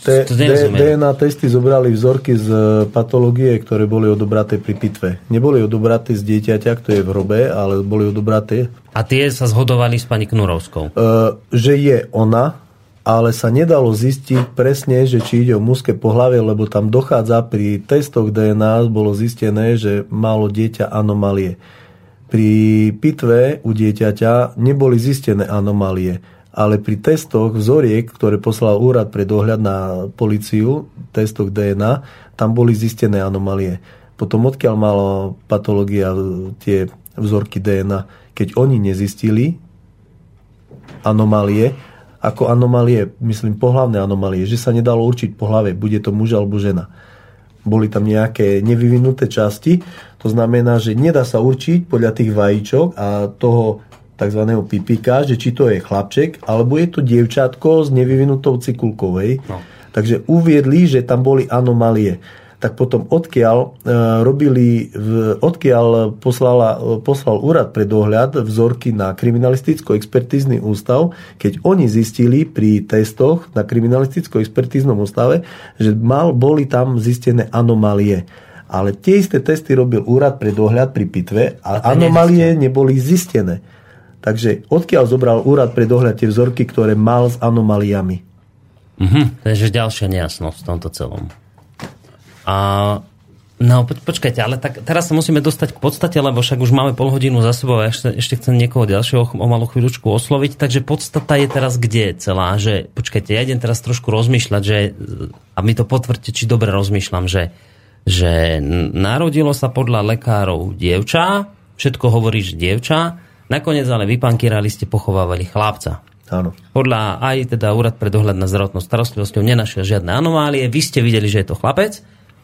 Te, DNA testy zobrali vzorky z patológie, ktoré boli odobraté pri pitve. Neboli odobraté z dieťaťa, ktoré je v hrobe, ale boli odobraté. A tie sa zhodovali s pani Knurovskou? Uh, že je ona, ale sa nedalo zistiť presne, že či ide o mužské pohlavie, lebo tam dochádza pri testoch DNA, bolo zistené, že malo dieťa anomálie pri pitve u dieťaťa neboli zistené anomálie, ale pri testoch vzoriek, ktoré poslal úrad pre dohľad na policiu, testoch DNA, tam boli zistené anomálie. Potom odkiaľ malo patológia tie vzorky DNA, keď oni nezistili anomálie, ako anomálie, myslím pohlavné anomálie, že sa nedalo určiť pohľave, bude to muž alebo žena boli tam nejaké nevyvinuté časti. To znamená, že nedá sa určiť podľa tých vajíčok a toho tzv. pipika, že či to je chlapček, alebo je to dievčatko s nevyvinutou cikulkovej. No. Takže uviedli, že tam boli anomálie tak potom odkiaľ e, robili, odkiaľ poslala, poslal úrad pre dohľad vzorky na kriminalisticko-expertízny ústav, keď oni zistili pri testoch na kriminalisticko-expertíznom ústave, že mal, boli tam zistené anomálie. Ale tie isté testy robil úrad pre dohľad pri pitve a, a anomálie neboli zistené. Takže odkiaľ zobral úrad pre dohľad tie vzorky, ktoré mal s anomáliami? Mhm, takže ďalšia nejasnosť v tomto celom. A No, poč- počkajte, ale tak teraz sa musíme dostať k podstate, lebo však už máme pol hodinu za sebou a ešte, ešte chcem niekoho ďalšieho o malú chvíľučku osloviť, takže podstata je teraz kde celá, že počkajte, ja idem teraz trošku rozmýšľať, že a mi to potvrďte, či dobre rozmýšľam, že, že narodilo sa podľa lekárov dievča, všetko hovorí, že dievča, nakoniec ale vy, pán Kirali, ste pochovávali chlapca. Áno. Podľa aj teda úrad pre dohľad na zdravotnou starostlivosťou nenašiel žiadne anomálie, vy ste videli, že je to chlapec,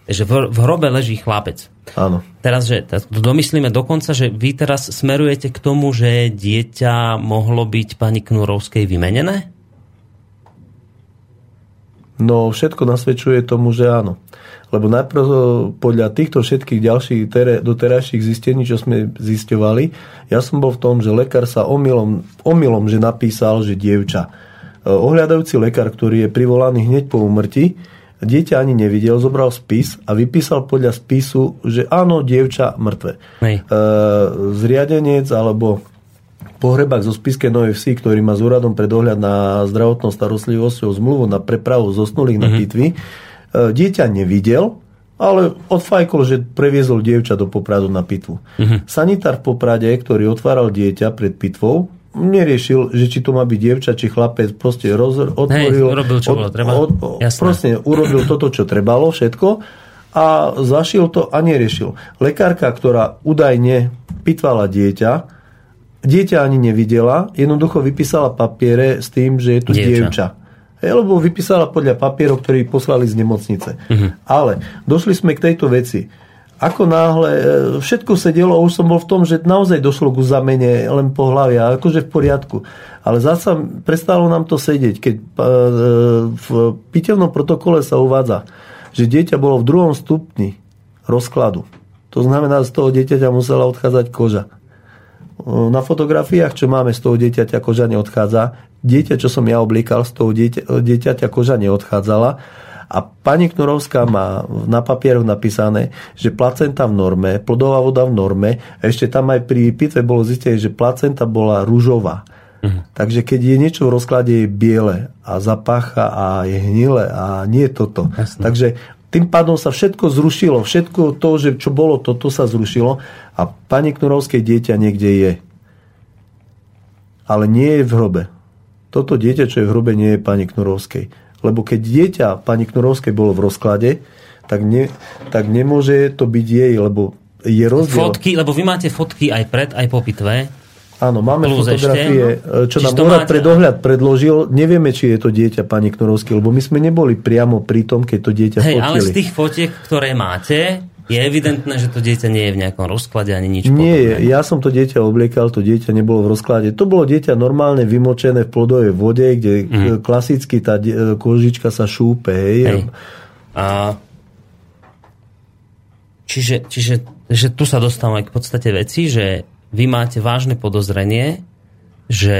že v, v hrobe leží chlapec. Áno. Teraz, že domyslíme dokonca, že vy teraz smerujete k tomu, že dieťa mohlo byť pani Knurovskej vymenené? No, všetko nasvedčuje tomu, že áno. Lebo najprv eh, podľa týchto všetkých ďalších tere, doterajších zistení, čo sme zisťovali, ja som bol v tom, že lekár sa omylom, omylom že napísal, že dievča. Eh, ohľadajúci lekár, ktorý je privolaný hneď po umrti, dieťa ani nevidel, zobral spis a vypísal podľa spisu, že áno, dievča mŕtve. E, zriadenec alebo pohrebák zo Spiske Novej Vsi, ktorý má s úradom pre dohľad na zdravotnou starostlivosťou zmluvu na prepravu zosnulých mm-hmm. na mhm. pitvy, e, dieťa nevidel, ale odfajkol, že previezol dievča do Popradu na pitvu. Mm-hmm. Sanitár v Poprade, ktorý otváral dieťa pred pitvou, neriešil, že či to má byť dievča, či chlapec, proste roz, otvoril, Hej, urobil, čo od, bolo treba. Od, proste urobil toto, čo trebalo, všetko a zašiel to a neriešil. Lekárka, ktorá údajne pitvala dieťa, dieťa ani nevidela, jednoducho vypísala papiere s tým, že je to dievča. dievča. Hej, lebo vypísala podľa papierov, ktorí poslali z nemocnice. Uh-huh. Ale došli sme k tejto veci ako náhle e, všetko sa dielo, už som bol v tom, že naozaj došlo ku zamene len po hlave, akože v poriadku. Ale zasa prestalo nám to sedieť, keď e, v pitevnom protokole sa uvádza, že dieťa bolo v druhom stupni rozkladu. To znamená, z toho dieťaťa musela odchádzať koža. E, na fotografiách, čo máme z toho dieťaťa, koža neodchádza. Dieťa, čo som ja oblíkal, z toho dieťa, dieťaťa koža neodchádzala A pani Knurovská má na papieroch napísané, že placenta v norme, plodová voda v norme, a ešte tam aj pri pitve bolo zistené, že placenta bola rúžová. Uh-huh. Takže keď je niečo v rozklade je biele a zapácha a je hnile a nie je toto. Jasne. Takže tým pádom sa všetko zrušilo. Všetko to, že čo bolo, toto sa zrušilo a pani Knurovskej dieťa niekde je. Ale nie je v hrobe. Toto dieťa, čo je v hrobe, nie je pani Knurovskej. Lebo keď dieťa pani Knurovskej bolo v rozklade, tak, ne, tak nemôže to byť jej, lebo je rozdiel. Fotky, lebo vy máte fotky aj pred, aj po pitve. Áno, máme Plus fotografie, ešte, no? čo Čiže nám úrad máte... pre dohľad predložil. Nevieme, či je to dieťa pani Knurovskej, lebo my sme neboli priamo pri tom, keď to dieťa Hej, fotili. ale z tých fotiek, ktoré máte, je evidentné, že to dieťa nie je v nejakom rozklade ani nič Nie, podobné. ja som to dieťa obliekal, to dieťa nebolo v rozklade. To bolo dieťa normálne vymočené v plodovej vode, kde mm. klasicky tá kožička sa šúpe. Hej. hej. A... Čiže, čiže že tu sa dostávame k podstate veci, že vy máte vážne podozrenie, že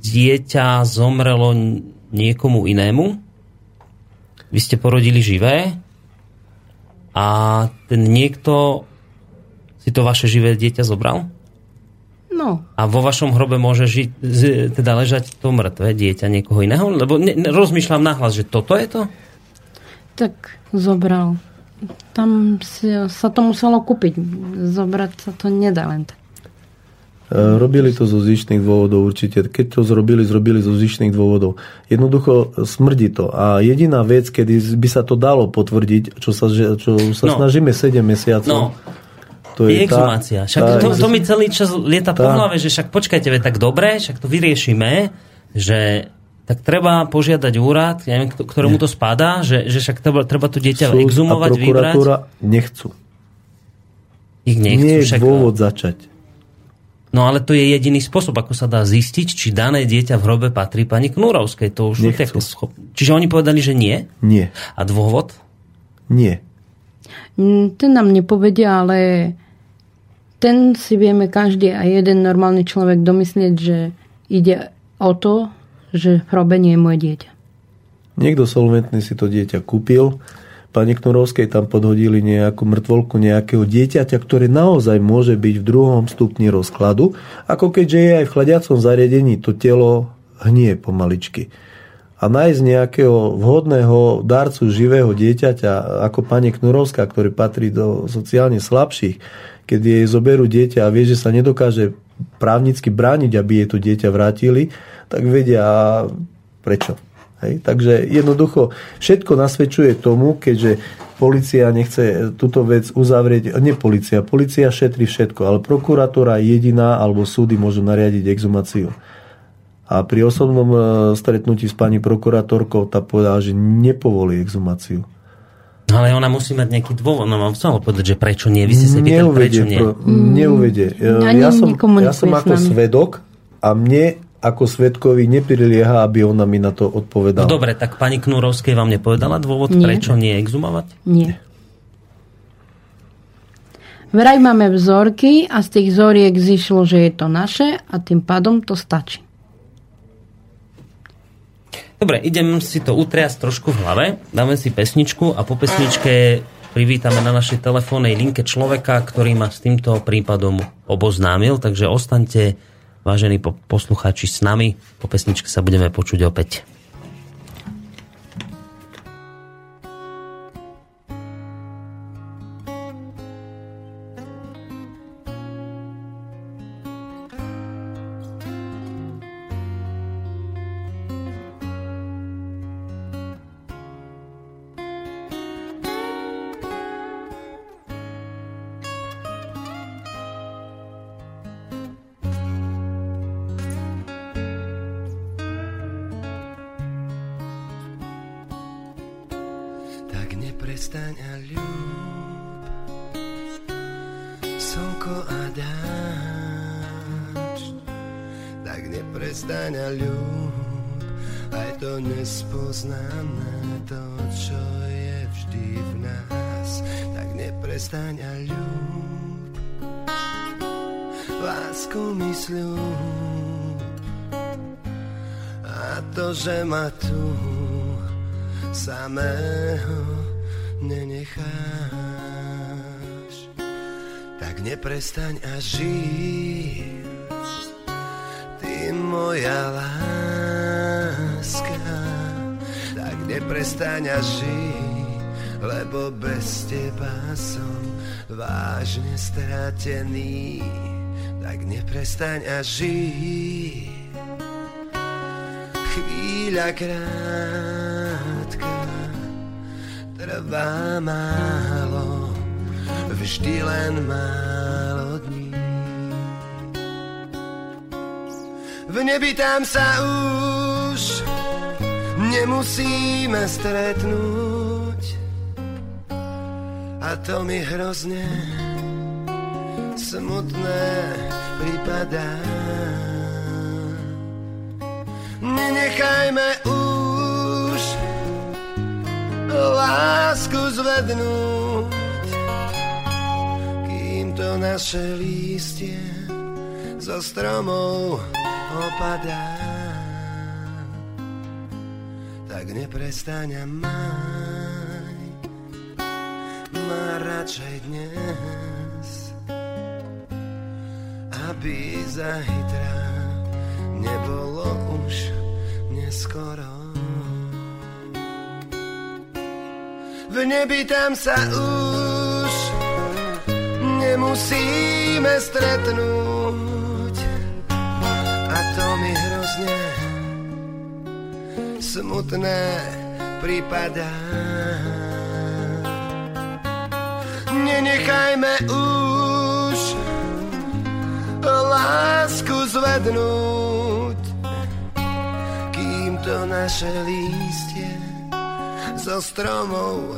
dieťa zomrelo niekomu inému, vy ste porodili živé a ten niekto si to vaše živé dieťa zobral? No. A vo vašom hrobe môže žiť, teda ležať to mŕtve dieťa niekoho iného? Lebo ne, rozmýšľam nahlas, že toto je to? Tak zobral. Tam si, sa to muselo kúpiť. Zobrať sa to nedá len tak. E, robili to zo zištných dôvodov určite. Keď to zrobili, zrobili zo zištných dôvodov. Jednoducho smrdí to. A jediná vec, kedy by sa to dalo potvrdiť, čo sa, čo sa no. snažíme 7 mesiacov, no. to je, exhumácia. Tá, však tá, to, to mi celý čas lieta tá, po hlave, že však počkajte, tak dobre, však to vyriešime, že tak treba požiadať úrad, ja neviem, ktorému to spadá, že, že však treba, treba to dieťa Súd exhumovať, a vybrať. nechcú. Ich nechcú. Nie je však, dôvod začať. No ale to je jediný spôsob, ako sa dá zistiť, či dané dieťa v hrobe patrí pani Knúrovskej. To už Nechcú. schop... Čiže oni povedali, že nie? Nie. A dôvod? Nie. Mm, ten nám nepovedia, ale ten si vieme každý a jeden normálny človek domyslieť, že ide o to, že v hrobe nie je moje dieťa. Niekto solventný si to dieťa kúpil, pani Knurovskej tam podhodili nejakú mŕtvolku nejakého dieťaťa, ktoré naozaj môže byť v druhom stupni rozkladu, ako keďže je aj v chladiacom zariadení to telo hnie pomaličky. A nájsť nejakého vhodného darcu živého dieťaťa, ako pani Knurovská, ktorý patrí do sociálne slabších, keď jej zoberú dieťa a vie, že sa nedokáže právnicky brániť, aby jej to dieťa vrátili, tak vedia prečo. Hej? Takže jednoducho všetko nasvedčuje tomu, keďže policia nechce túto vec uzavrieť, nie policia, policia šetrí všetko, ale prokurátora jediná alebo súdy môžu nariadiť exhumáciu. A pri osobnom e, stretnutí s pani prokurátorkou tá povedala, že nepovolí exhumáciu. No ale ona musí mať nejaký dôvod. No mám chcel povedať, že prečo nie. Vy ste sa pýtali, prečo nie. Pro, neuvedie. Ja som, ja som ako svedok a mne ako svetkovi neprilieha, aby ona mi na to odpovedala. No dobre, tak pani Knurovskej vám nepovedala dôvod, nie. prečo nie exumovať? Nie. Vraj máme vzorky a z tých vzoriek zišlo, že je to naše a tým pádom to stačí. Dobre, idem si to utriasť trošku v hlave. Dáme si pesničku a po pesničke privítame na našej telefónnej linke človeka, ktorý ma s týmto prípadom oboznámil, takže ostaňte vážení poslucháči s nami. Po pesničke sa budeme počuť opäť. nepoznané to, čo je vždy v nás, tak neprestaň a ľúb. Lásku mi a to, že ma tu samého nenecháš. Tak neprestaň a žij, ty moja láska neprestaň a žij, lebo bez teba som vážne stratený. Tak neprestaň a žij, chvíľa krátka trvá málo, vždy len málo dní. V nebi tam sa už nemusíme stretnúť a to mi hrozne smutné pripadá. Nenechajme už lásku zvednúť, kým to naše lístie zo stromov opadá. Neprestaň a maj, má radšej dnes, aby zajtra nebolo už neskoro. V nebi tam sa už nemusíme stretnúť a to mi hrozne smutné pripadá. Nenechajme už lásku zvednúť, kým to naše lístie zo stromov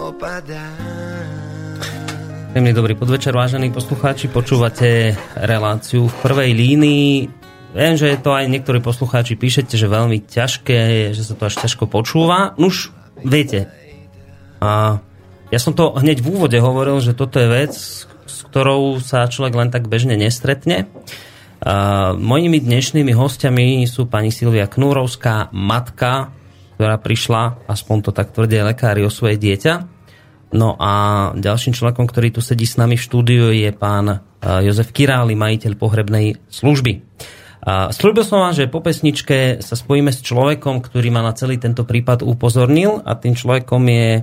opadá. Príjemný dobrý podvečer, vážení poslucháči. Počúvate reláciu v prvej línii. Viem, že to aj niektorí poslucháči píšete, že veľmi ťažké, že sa to až ťažko počúva. Nuž, viete, a ja som to hneď v úvode hovoril, že toto je vec, s ktorou sa človek len tak bežne nestretne. Uh, mojimi dnešnými hostiami sú pani Silvia Knúrovská, matka, ktorá prišla, aspoň to tak tvrdia lekári, o svoje dieťa. No a ďalším človekom, ktorý tu sedí s nami v štúdiu, je pán Jozef Király, majiteľ pohrebnej služby. Slúbil som vám, že po pesničke sa spojíme s človekom, ktorý ma na celý tento prípad upozornil a tým človekom je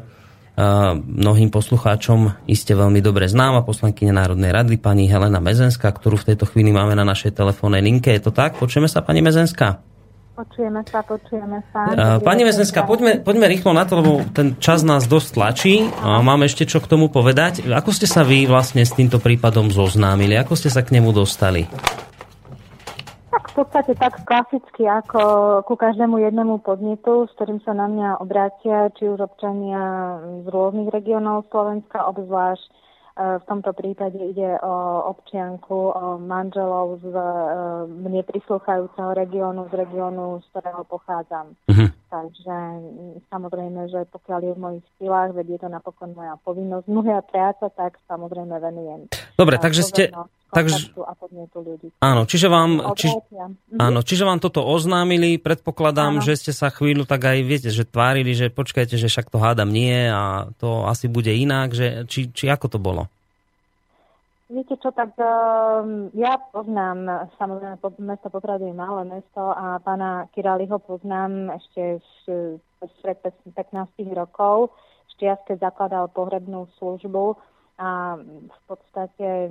mnohým poslucháčom iste veľmi dobre známa poslankyňa Národnej rady, pani Helena Mezenská, ktorú v tejto chvíli máme na našej telefónnej linke. Je to tak? Počujeme sa, pani Mezenská? Počujeme sa, počujeme sa. Pani Mezenská, poďme, poďme rýchlo na to, lebo ten čas nás dosť tlačí a máme ešte čo k tomu povedať. Ako ste sa vy vlastne s týmto prípadom zoznámili? Ako ste sa k nemu dostali? Tak v podstate tak klasicky ako ku každému jednému podnetu, s ktorým sa na mňa obrátia, či už občania z rôznych regiónov Slovenska, obzvlášť e, v tomto prípade ide o občianku, o manželov z e, mne prislúchajúceho regiónu, z regiónu, z ktorého pochádzam. Uh-huh. Takže samozrejme, že pokiaľ je v mojich silách, vedie to napokon moja povinnosť, moja práca, tak samozrejme venujem. Dobre, takže ste, Takže, a ľudí. Áno, čiže vám, či, mhm. áno, čiže vám toto oznámili, predpokladám, áno. že ste sa chvíľu tak aj viete, že tvárili, že počkajte, že však to hádam nie a to asi bude inak, že, či, či ako to bolo? Viete čo, tak uh, ja poznám, samozrejme, mesto Popradu je malé mesto a pána Kiraliho poznám ešte pred 15 rokov. Keď zakladal pohrebnú službu, a v podstate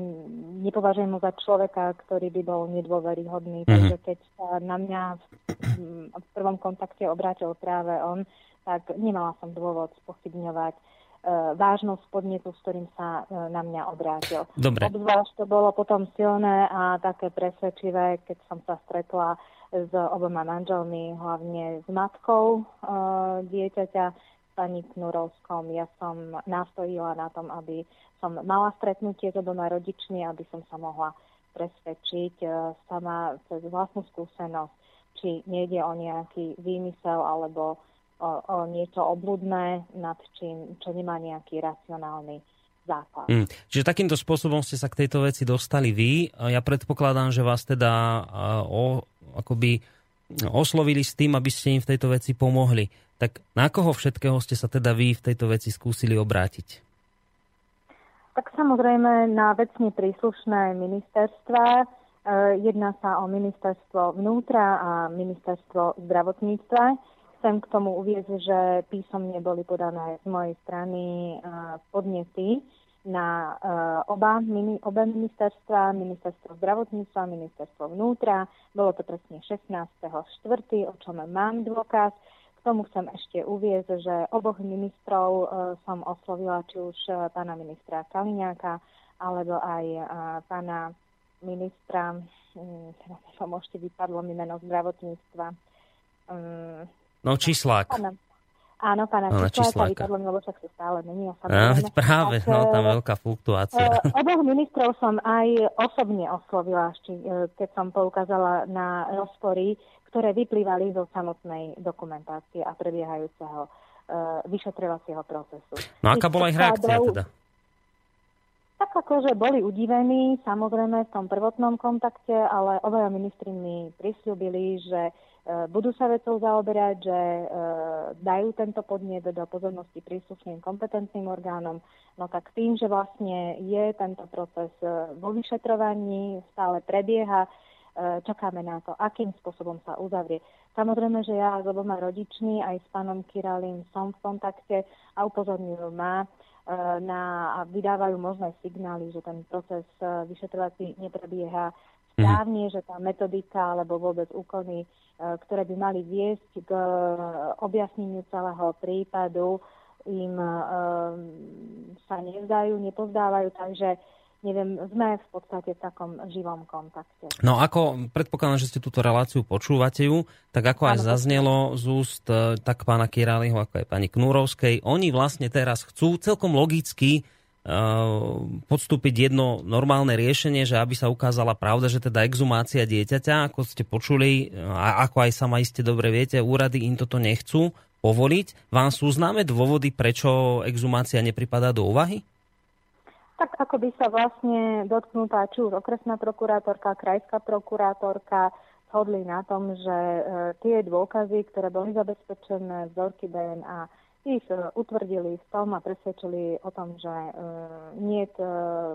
nepovažujem ho za človeka, ktorý by bol nedôveryhodný. Mm-hmm. Takže keď sa na mňa v, v prvom kontakte obrátil práve on, tak nemala som dôvod spochybňovať e, vážnosť podnetu, s ktorým sa e, na mňa obrátil. Dobre. Obzvlášť to bolo potom silné a také presvedčivé, keď som sa stretla s oboma manželmi, hlavne s matkou e, dieťaťa, pani Knurovskom. Ja som nastojila na tom, aby som mala stretnutie s oboma rodičmi, aby som sa mohla presvedčiť e, sama cez vlastnú skúsenosť, či nejde o nejaký výmysel alebo o, o niečo obludné, nad čím, čo nemá nejaký racionálny základ. Mm. Čiže takýmto spôsobom ste sa k tejto veci dostali vy. Ja predpokladám, že vás teda o, akoby oslovili s tým, aby ste im v tejto veci pomohli. Tak na koho všetkého ste sa teda vy v tejto veci skúsili obrátiť? Tak samozrejme na vecne príslušné ministerstva. E, jedná sa o ministerstvo vnútra a ministerstvo zdravotníctva. Chcem k tomu uvieť, že písomne boli podané z mojej strany e, podnety na uh, oba, oba ministerstva, ministerstvo zdravotníctva, ministerstvo vnútra. Bolo to presne 16.4., o čom mám dôkaz. K tomu chcem ešte uviezť, že oboch ministrov uh, som oslovila, či už uh, pána ministra Kaliňáka, alebo aj pána ministra, [laughs] um, môžete vypadlo mi meno zdravotníctva. Um, no, Čislák. Pána, Áno, pána Áno, Čisláka vypadlo mi, lebo však sa stále mení. Ja, veď práve, tak, no, tam veľká fluktuácia. E, oboch ministrov som aj osobne oslovila, či, e, keď som poukázala na rozpory, ktoré vyplývali zo samotnej dokumentácie a prebiehajúceho e, vyšetrovacieho procesu. No aká bola ich reakcia teda? Tak akože boli udivení, samozrejme v tom prvotnom kontakte, ale obaja ministri mi prisľúbili, že budú sa vecou zaoberať, že e, dajú tento podnet do pozornosti príslušným kompetentným orgánom. No tak tým, že vlastne je tento proces e, vo vyšetrovaní, stále prebieha, čakáme na to, akým spôsobom sa uzavrie. Samozrejme, že ja s oboma rodičmi aj s pánom Kiralim som v kontakte a upozorňujú ma na, a vydávajú možné signály, že ten proces vyšetrovací neprebieha správne, mm. že tá metodika alebo vôbec úkony, e, ktoré by mali viesť k e, objasneniu celého prípadu, im e, sa nevzdajú, nepozdávajú, takže neviem, sme v podstate v takom živom kontakte. No ako, predpokladám, že ste túto reláciu počúvate ju, tak ako aj ano, zaznelo z úst tak pána Királiho, ako aj pani Knúrovskej, oni vlastne teraz chcú celkom logicky podstúpiť jedno normálne riešenie, že aby sa ukázala pravda, že teda exumácia dieťaťa, ako ste počuli, a ako aj sama iste dobre viete, úrady im toto nechcú povoliť. Vám sú známe dôvody, prečo exumácia nepripadá do úvahy? Tak ako by sa vlastne dotknutá či už okresná prokurátorka, krajská prokurátorka shodli na tom, že e, tie dôkazy, ktoré boli zabezpečené, vzorky DNA, ich e, utvrdili v tom a presvedčili o tom, že e, nie je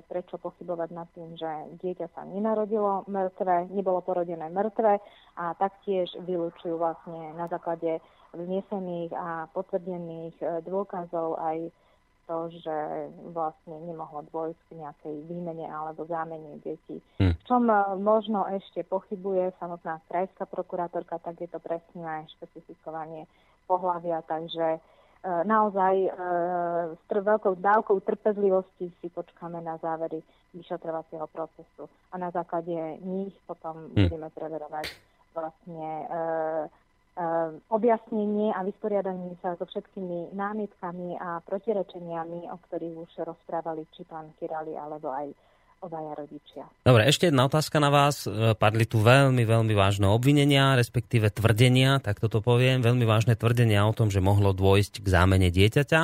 prečo pochybovať nad tým, že dieťa sa nenarodilo mŕtve, nebolo porodené mŕtve a taktiež vylúčujú vlastne na základe vnesených a potvrdených e, dôkazov aj to, že vlastne nemohlo dôjsť k nejakej výmene alebo zámene detí. Hm. V čom možno ešte pochybuje samotná krajská prokurátorka, tak je to presne aj špecifikovanie pohľavia, takže E, naozaj e, s veľkou dávkou trpezlivosti si počkáme na závery vyšetrovacieho procesu a na základe nich potom hmm. budeme preverovať vlastne e, objasnenie a vysporiadanie sa so všetkými námietkami a protirečeniami, o ktorých už rozprávali či pán Kirali alebo aj obaja rodičia. Dobre, ešte jedna otázka na vás. E, padli tu veľmi, veľmi vážne obvinenia, respektíve tvrdenia, tak toto poviem, veľmi vážne tvrdenia o tom, že mohlo dôjsť k zámene dieťaťa.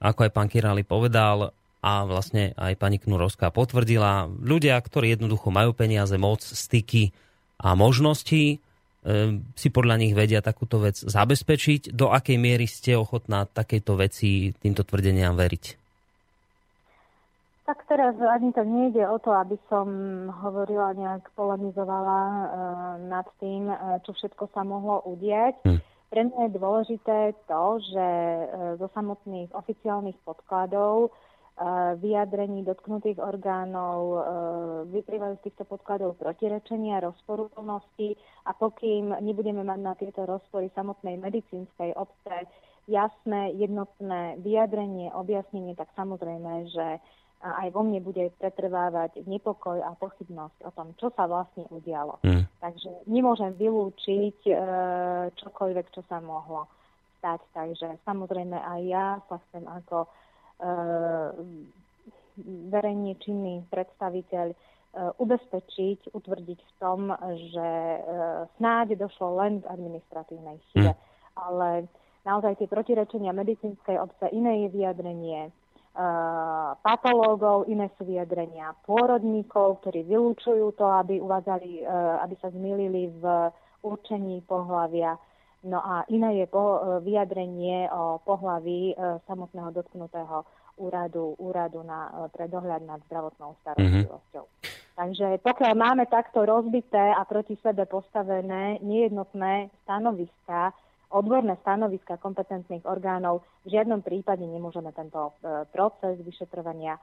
Ako aj pán Kirali povedal, a vlastne aj pani Knurovská potvrdila, ľudia, ktorí jednoducho majú peniaze, moc, styky a možnosti, e, si podľa nich vedia takúto vec zabezpečiť. Do akej miery ste ochotná takejto veci, týmto tvrdeniam veriť? Tak teraz ani to nejde o to, aby som hovorila, nejak polemizovala e, nad tým, e, čo všetko sa mohlo udieť. Hm. Pre mňa je dôležité to, že e, zo samotných oficiálnych podkladov vyjadrení dotknutých orgánov vyplývajú z týchto podkladov protirečenia, rozporuplnosti a pokým nebudeme mať na tieto rozpory samotnej medicínskej obce jasné, jednotné vyjadrenie, objasnenie, tak samozrejme, že aj vo mne bude pretrvávať nepokoj a pochybnosť o tom, čo sa vlastne udialo. Mm. Takže nemôžem vylúčiť e, čokoľvek, čo sa mohlo stať. Takže samozrejme aj ja sa chcem ako e, verejne činný predstaviteľ e, ubezpečiť, utvrdiť v tom, že e, snáď došlo len k administratívnej chybe. Mm. Ale naozaj tie protirečenia medicínskej obce, iné je vyjadrenie, patológov, iné sú vyjadrenia pôrodníkov, ktorí vylúčujú to, aby uvádzali, aby sa zmýlili v určení pohlavia. No a iné je po, vyjadrenie o pohlaví samotného dotknutého úradu, úradu na, pre dohľad nad zdravotnou starostlivosťou. Mm-hmm. Takže pokiaľ máme takto rozbité a proti sebe postavené nejednotné stanoviska, odborné stanoviska kompetentných orgánov, v žiadnom prípade nemôžeme tento e, proces vyšetrovania e,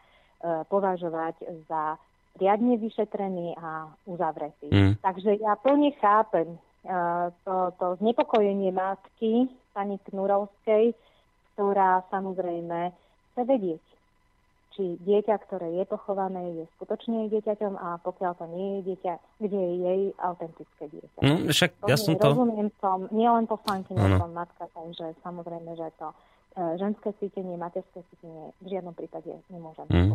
považovať za riadne vyšetrený a uzavretý. Mm. Takže ja plne chápem e, to, to znepokojenie matky pani Knurovskej, ktorá samozrejme chce vedieť, či dieťa, ktoré je pochované, je skutočne jej dieťaťom a pokiaľ to nie je dieťa, kde je jej autentické dieťa. Mm, však ja som to... Rozumiem som, nielen poslanky, ale som matka, takže samozrejme, že to e, ženské cítenie, materské cítenie v žiadnom prípade nemôžem mm.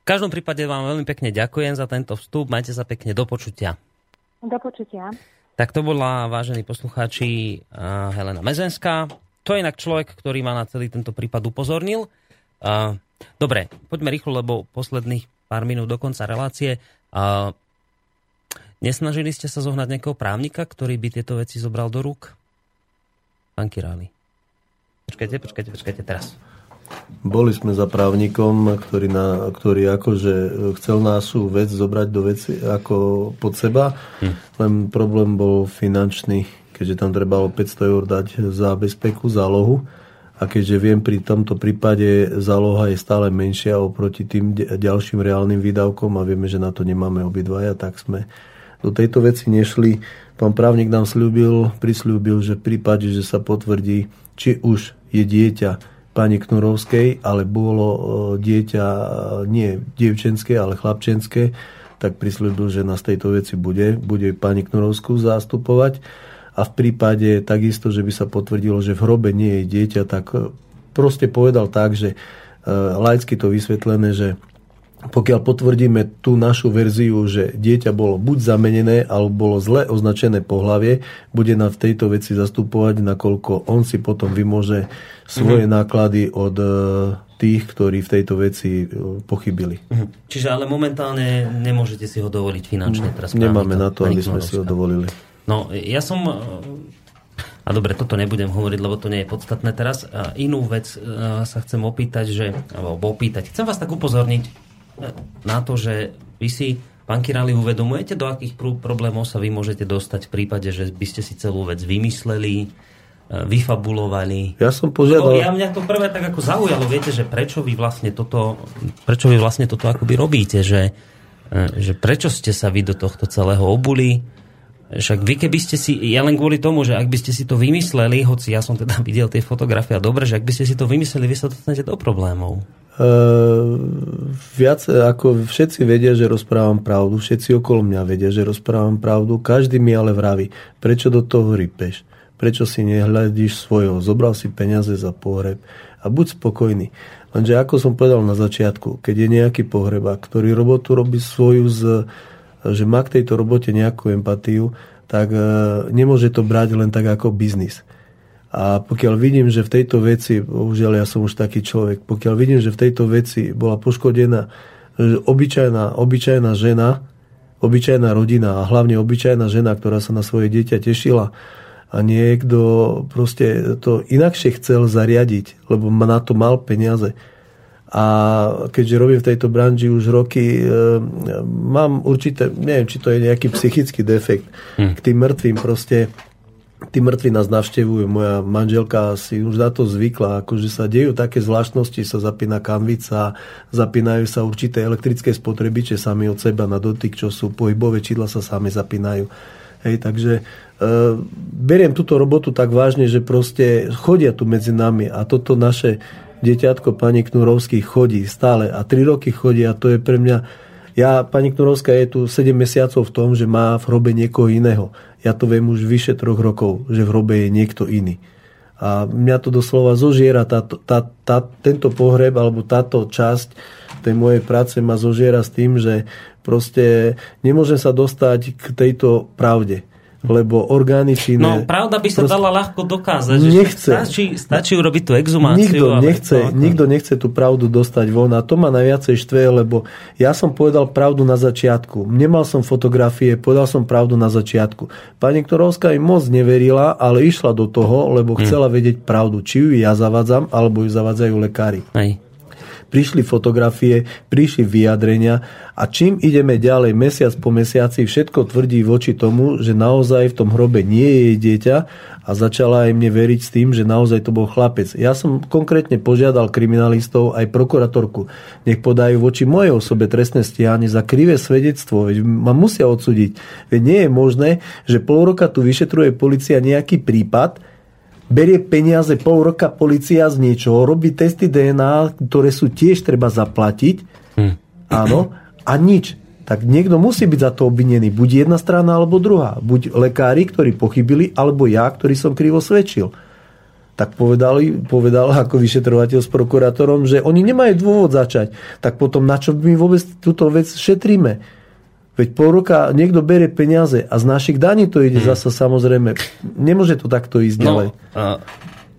V každom prípade vám veľmi pekne ďakujem za tento vstup. Majte sa pekne do počutia. Do počutia. Tak to bola, vážení poslucháči, Helena Mezenská. To je inak človek, ktorý ma na celý tento prípad upozornil. Dobre, poďme rýchlo, lebo posledných pár minút do konca relácie. A nesnažili ste sa zohnať nejakého právnika, ktorý by tieto veci zobral do rúk? Pán Királi. Počkajte, počkajte, počkajte teraz. Boli sme za právnikom, ktorý, na, ktorý akože chcel nášu vec zobrať do veci ako pod seba, hm. len problém bol finančný, keďže tam trebalo 500 eur dať za bezpeku, zálohu a keďže viem, pri tomto prípade záloha je stále menšia oproti tým ďalším reálnym výdavkom a vieme, že na to nemáme obidvaja, tak sme do tejto veci nešli. Pán právnik nám slúbil, prislúbil, že v prípade, že sa potvrdí, či už je dieťa pani Knurovskej, ale bolo e, dieťa e, nie dievčenské, ale chlapčenské, tak prislúbil, že nás tejto veci bude, bude pani Knurovskú zastupovať a v prípade takisto, že by sa potvrdilo, že v hrobe nie je dieťa, tak e, proste povedal tak, že e, laicky to vysvetlené, že pokiaľ potvrdíme tú našu verziu, že dieťa bolo buď zamenené, alebo bolo zle označené pohlavie, bude nám v tejto veci zastupovať, nakoľko on si potom vymôže svoje mm-hmm. náklady od e, tých, ktorí v tejto veci pochybili. Mm-hmm. Čiže ale momentálne nemôžete si ho dovoliť finančne teraz. Nemáme na to, aby sme si ho dovolili. No, ja som... A dobre, toto nebudem hovoriť, lebo to nie je podstatné teraz. A inú vec e, sa chcem opýtať, že... Alebo opýtať. Chcem vás tak upozorniť e, na to, že vy si Pán Kirali, uvedomujete, do akých problémov sa vy môžete dostať v prípade, že by ste si celú vec vymysleli, vyfabulovali? Ja som požiadal... ja mňa to prvé tak ako zaujalo, viete, že prečo vy vlastne toto, prečo vy vlastne toto akoby robíte, že, že prečo ste sa vy do tohto celého obuli, však vy keby ste si, ja len kvôli tomu, že ak by ste si to vymysleli, hoci ja som teda [laughs] videl tie fotografie a dobre, že ak by ste si to vymysleli, vy sa dostanete do problémov. Uh, viac ako všetci vedia, že rozprávam pravdu, všetci okolo mňa vedia, že rozprávam pravdu, každý mi ale vraví, prečo do toho rypeš, prečo si nehľadíš svojho, zobral si peniaze za pohreb a buď spokojný. Lenže ako som povedal na začiatku, keď je nejaký pohreba, ktorý robotu robí svoju z že má k tejto robote nejakú empatiu, tak e, nemôže to brať len tak ako biznis. A pokiaľ vidím, že v tejto veci, bohužiaľ ja som už taký človek, pokiaľ vidím, že v tejto veci bola poškodená obyčajná, obyčajná žena, obyčajná rodina a hlavne obyčajná žena, ktorá sa na svoje dieťa tešila a niekto proste to inakšie chcel zariadiť, lebo na to mal peniaze, a keďže robím v tejto branži už roky, e, mám určité, neviem, či to je nejaký psychický defekt hm. k tým mŕtvým proste tí mŕtvi nás navštevujú. Moja manželka si už na to zvykla, akože sa dejú také zvláštnosti, sa zapína kanvica, zapínajú sa určité elektrické spotrebiče sami od seba na dotyk, čo sú pohybové čidla sa sami zapínajú. Hej, takže e, beriem túto robotu tak vážne, že proste chodia tu medzi nami a toto naše deťatko pani Knurovský chodí stále a 3 roky chodí a to je pre mňa... Ja, pani Knurovská je tu 7 mesiacov v tom, že má v hrobe niekoho iného. Ja to viem už vyše troch rokov, že v hrobe je niekto iný. A mňa to doslova zožiera, tá, tá, tá, tento pohreb alebo táto časť tej mojej práce ma zožiera s tým, že proste nemôžem sa dostať k tejto pravde. Lebo orgány činné... No, pravda by sa proste, dala ľahko dokázať. Že nechce. Stačí, stačí urobiť tú exhumáciu. Nikto, nechce, to, nikto nechce tú pravdu dostať von a to ma najviacej štve, lebo ja som povedal pravdu na začiatku. Nemal som fotografie, povedal som pravdu na začiatku. Pani Ktorovská im moc neverila, ale išla do toho, lebo hm. chcela vedieť pravdu. Či ju ja zavadzam, alebo ju zavadzajú lekári. Hej prišli fotografie, prišli vyjadrenia a čím ideme ďalej, mesiac po mesiaci, všetko tvrdí voči tomu, že naozaj v tom hrobe nie je dieťa a začala aj mne veriť s tým, že naozaj to bol chlapec. Ja som konkrétne požiadal kriminalistov aj prokuratorku, nech podajú voči mojej osobe trestné stíhanie za krivé svedectvo, veď ma musia odsúdiť. Veď nie je možné, že pol roka tu vyšetruje policia nejaký prípad, berie peniaze pol roka policia z niečoho, robí testy DNA, ktoré sú tiež treba zaplatiť, hm. áno, a nič. Tak niekto musí byť za to obvinený. Buď jedna strana, alebo druhá. Buď lekári, ktorí pochybili, alebo ja, ktorý som krivo svedčil. Tak povedali, povedal ako vyšetrovateľ s prokurátorom, že oni nemajú dôvod začať. Tak potom na čo my vôbec túto vec šetríme? Veď pol roka niekto berie peniaze a z našich daní to ide hmm. zasa samozrejme. Nemôže to takto ísť no, ďalej. Uh,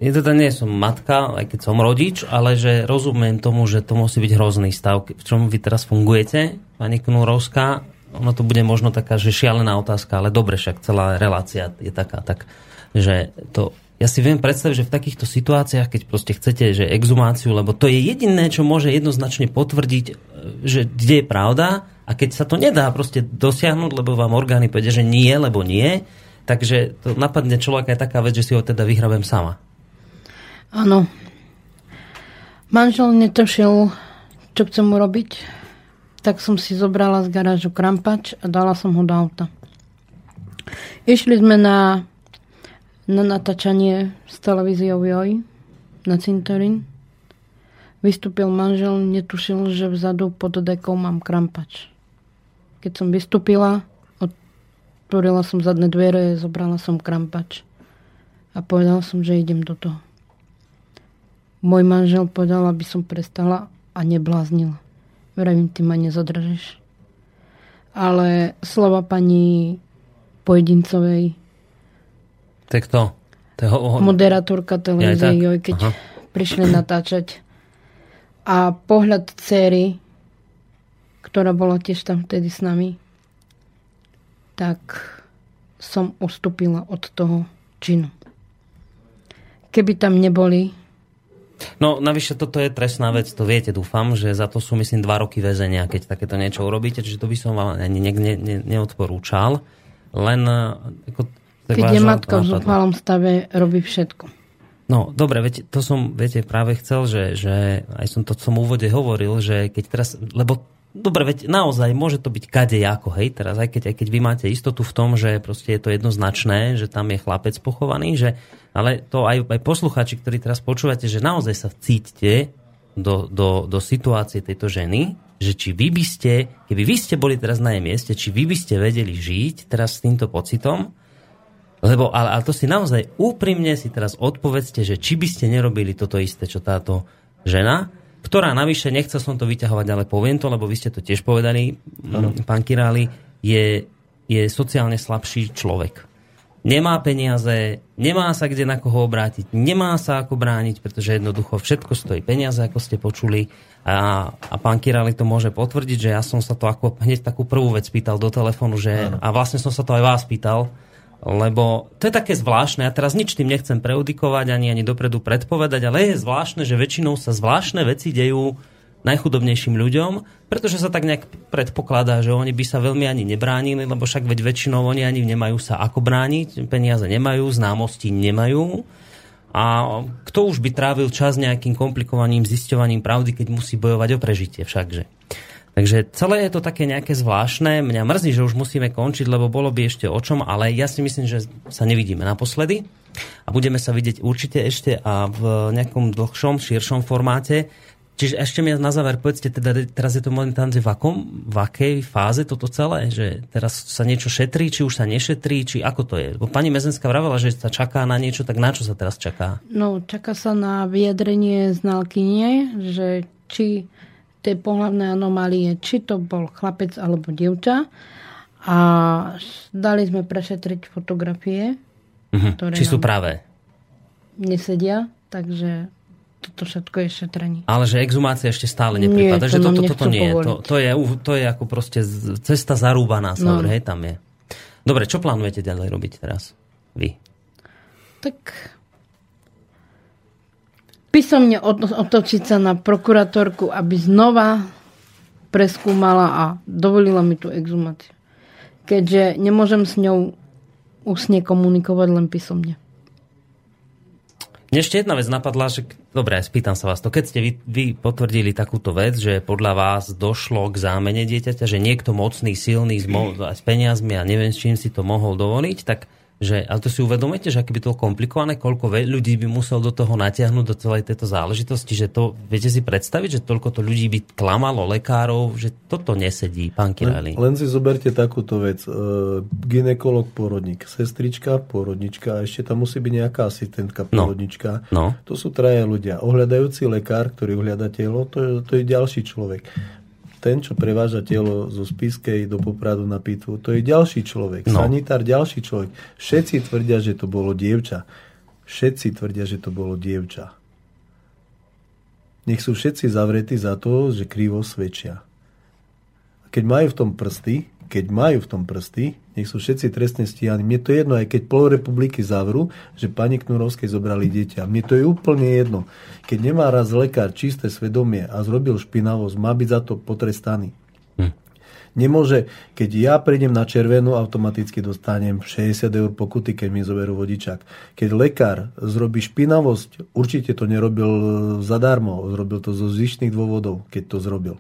ja teda nie som matka, aj keď som rodič, ale že rozumiem tomu, že to musí byť hrozný stav. V čom vy teraz fungujete, pani Knurovská? Ono to bude možno taká, že šialená otázka, ale dobre, však celá relácia je taká, tak, že to ja si viem predstaviť, že v takýchto situáciách, keď proste chcete, že exumáciu, lebo to je jediné, čo môže jednoznačne potvrdiť, že kde je pravda, a keď sa to nedá proste dosiahnuť, lebo vám orgány povedia, že nie, lebo nie, takže to napadne človeka je taká vec, že si ho teda vyhrabem sama. Áno. Manžel netušil, čo chcem urobiť, tak som si zobrala z garážu krampač a dala som ho do auta. Išli sme na, na natáčanie s televíziou Joj na cintorín. Vystúpil manžel, netušil, že vzadu pod dekou mám krampač. Keď som vystúpila, otvorila som zadné dvere, zobrala som krampač a povedala som, že idem do toho. Môj manžel povedal, aby som prestala a nebláznila. Vravím, ty ma nezadržeš. Ale slova pani Pojedincovej Tak to? Toho... Moderátorka televízie, ja, keď Aha. prišli natáčať. A pohľad céry ktorá bola tiež tam vtedy s nami, tak som ustúpila od toho činu. Keby tam neboli... No, navyše toto je trestná vec, to viete, dúfam, že za to sú, myslím, dva roky väzenia, keď takéto niečo urobíte, čiže to by som vám ani ne, ne, ne, neodporúčal. Len... Ako, keď je matka v zúfalom stave, robí všetko. No, dobre, veď, to som, viete, práve chcel, že, že aj som to v úvode hovoril, že keď teraz, lebo Dobre, veď naozaj môže to byť kade ako, hej, teraz aj keď, aj keď vy máte istotu v tom, že proste je to jednoznačné, že tam je chlapec pochovaný, že, ale to aj, aj posluchači, ktorí teraz počúvate, že naozaj sa cítite do, do, do situácie tejto ženy, že či vy by ste, keby vy ste boli teraz na jej mieste, či vy by ste vedeli žiť teraz s týmto pocitom, lebo, ale, ale to si naozaj úprimne si teraz odpovedzte, že či by ste nerobili toto isté, čo táto žena, ktorá navyše, nechcel som to vyťahovať, ale poviem to, lebo vy ste to tiež povedali, ano. pán Királi, je, je sociálne slabší človek. Nemá peniaze, nemá sa kde na koho obrátiť, nemá sa ako brániť, pretože jednoducho všetko stojí peniaze, ako ste počuli. A, a pán Kirali to môže potvrdiť, že ja som sa to ako hneď takú prvú vec pýtal do telefónu, že, a vlastne som sa to aj vás pýtal, lebo to je také zvláštne, ja teraz nič tým nechcem preudikovať, ani ani dopredu predpovedať, ale je zvláštne, že väčšinou sa zvláštne veci dejú najchudobnejším ľuďom, pretože sa tak nejak predpokladá, že oni by sa veľmi ani nebránili, lebo však veď väčšinou oni ani nemajú sa ako brániť, peniaze nemajú, známosti nemajú. A kto už by trávil čas nejakým komplikovaním, zisťovaním pravdy, keď musí bojovať o prežitie všakže. Takže celé je to také nejaké zvláštne. Mňa mrzí, že už musíme končiť, lebo bolo by ešte o čom, ale ja si myslím, že sa nevidíme naposledy a budeme sa vidieť určite ešte a v nejakom dlhšom, širšom formáte. Čiže ešte mi na záver povedzte, teda teraz je to momentálne v, akom, v akej fáze toto celé? Že teraz sa niečo šetrí, či už sa nešetrí, či ako to je? Bo pani Mezenská vravela, že sa čaká na niečo, tak na čo sa teraz čaká? No, čaká sa na vyjadrenie znalkynie, že či tej pohľavnej anomálie, či to bol chlapec alebo dievča. A dali sme prešetriť fotografie, uh-huh. ktoré Či sú pravé? Nesedia, takže toto všetko je šetrenie. Ale že exhumácia ešte stále nepripada, nie, že toto, toto nie je. To, to, je. to je ako proste cesta zarúbaná no. hej, tam je. Dobre, čo plánujete ďalej robiť teraz? Vy? Tak písomne otočiť sa na prokuratorku, aby znova preskúmala a dovolila mi tú exhumáciu. Keďže nemôžem s ňou úsne komunikovať len písomne. Mne ešte jedna vec napadla, že dobre, spýtam sa vás to, keď ste vy, vy potvrdili takúto vec, že podľa vás došlo k zámene dieťaťa, že niekto mocný, silný s, mo- s peniazmi a neviem s čím si to mohol dovoliť, tak že, ale to si uvedomujete, že aké by to komplikované, koľko ľudí by musel do toho natiahnuť do celej tejto záležitosti, že to, viete si predstaviť, že toľko to ľudí by klamalo lekárov, že toto nesedí, pán Kirali. Len, len si zoberte takúto vec. E, ginekolog, porodník, sestrička, porodnička a ešte tam musí byť nejaká asistentka, no. porodnička. No. No. To sú traje ľudia. Ohľadajúci lekár, ktorý ohľada telo, to je, to je ďalší človek ten, čo preváža telo zo Spiskej do Popradu na Pitvu, to je ďalší človek. No. Sanitár, ďalší človek. Všetci tvrdia, že to bolo dievča. Všetci tvrdia, že to bolo dievča. Nech sú všetci zavretí za to, že krivo svedčia. Keď majú v tom prsty, keď majú v tom prsty, nech sú všetci trestne stíhaní. Mne to je jedno, aj keď pol republiky zavrú, že pani Knurovskej zobrali dieťa. Mne to je úplne jedno. Keď nemá raz lekár čisté svedomie a zrobil špinavosť, má byť za to potrestaný. Hm. Nemôže, keď ja prídem na červenú, automaticky dostanem 60 eur pokuty, keď mi zoberú vodičák. Keď lekár zrobí špinavosť, určite to nerobil zadarmo, zrobil to zo zvyšných dôvodov, keď to zrobil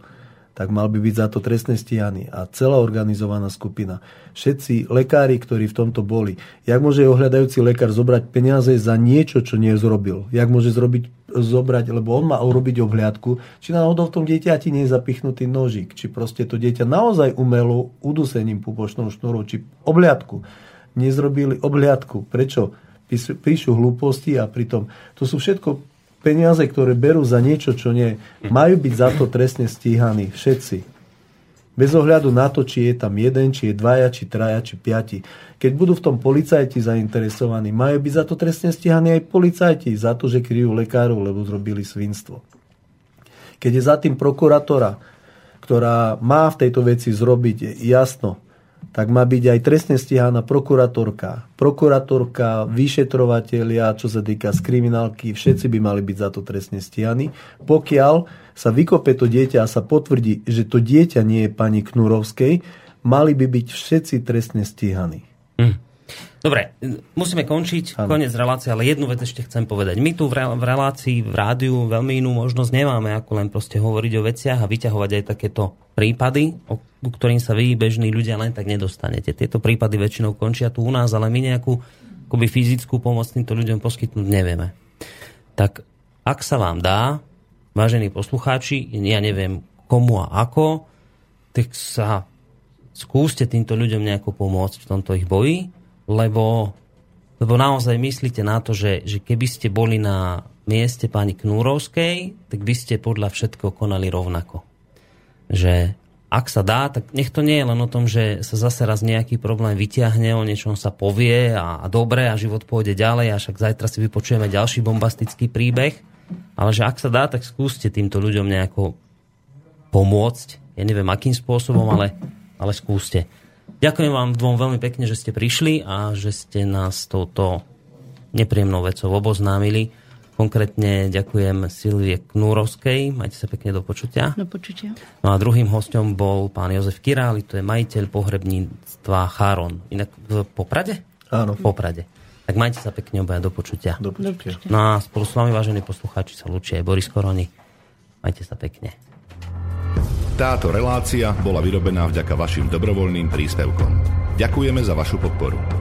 tak mal by byť za to trestne stíhaný. A celá organizovaná skupina. Všetci lekári, ktorí v tomto boli. Jak môže ohľadajúci lekár zobrať peniaze za niečo, čo nezrobil? Jak môže zrobiť, zobrať, lebo on má urobiť obhliadku, či náhodou v tom dieťati nie je zapichnutý nožík, či proste to dieťa naozaj umelo udusením pupočnou šnúrou, či obhliadku. Nezrobili obhliadku. Prečo? Píšu hlúposti a pritom to sú všetko peniaze, ktoré berú za niečo, čo nie, majú byť za to trestne stíhaní všetci. Bez ohľadu na to, či je tam jeden, či je dvaja, či traja, či piati. Keď budú v tom policajti zainteresovaní, majú byť za to trestne stíhaní aj policajti, za to, že kryjú lekárov, lebo zrobili svinstvo. Keď je za tým prokurátora, ktorá má v tejto veci zrobiť jasno, tak má byť aj trestne stíhaná prokuratorka. Prokuratorka, vyšetrovateľia, čo sa týka z kriminálky, všetci by mali byť za to trestne stíhaní. Pokiaľ sa vykope to dieťa a sa potvrdí, že to dieťa nie je pani Knurovskej, mali by byť všetci trestne stíhaní. Hm. Dobre, musíme končiť, ano. koniec relácie, ale jednu vec ešte chcem povedať. My tu v relácii, v rádiu veľmi inú možnosť nemáme, ako len proste hovoriť o veciach a vyťahovať aj takéto prípady, o ktorým sa vy, bežní ľudia, len tak nedostanete. Tieto prípady väčšinou končia tu u nás, ale my nejakú akoby fyzickú pomoc týmto ľuďom poskytnúť nevieme. Tak ak sa vám dá, vážení poslucháči, ja neviem komu a ako, tak sa skúste týmto ľuďom nejako pomôcť v tomto ich boji lebo, lebo naozaj myslíte na to, že, že keby ste boli na mieste pani Knúrovskej, tak by ste podľa všetko konali rovnako. Že ak sa dá, tak nech to nie je len o tom, že sa zase raz nejaký problém vyťahne, o niečom sa povie a, a dobre a život pôjde ďalej a však zajtra si vypočujeme ďalší bombastický príbeh. Ale že ak sa dá, tak skúste týmto ľuďom nejako pomôcť. Ja neviem akým spôsobom, ale, ale skúste. Ďakujem vám dvom veľmi pekne, že ste prišli a že ste nás touto nepríjemnou vecou oboznámili. Konkrétne ďakujem Silvie Knúrovskej. Majte sa pekne do počutia. Do počutia. No a druhým hostom bol pán Jozef Királi, to je majiteľ pohrebníctva Cháron. Inak v Poprade? Áno. V Poprade. Tak majte sa pekne obaja do počutia. Do počutia. No a spolu s vami, vážení poslucháči, sa lučí aj Boris Koroni. Majte sa pekne. Táto relácia bola vyrobená vďaka vašim dobrovoľným príspevkom. Ďakujeme za vašu podporu.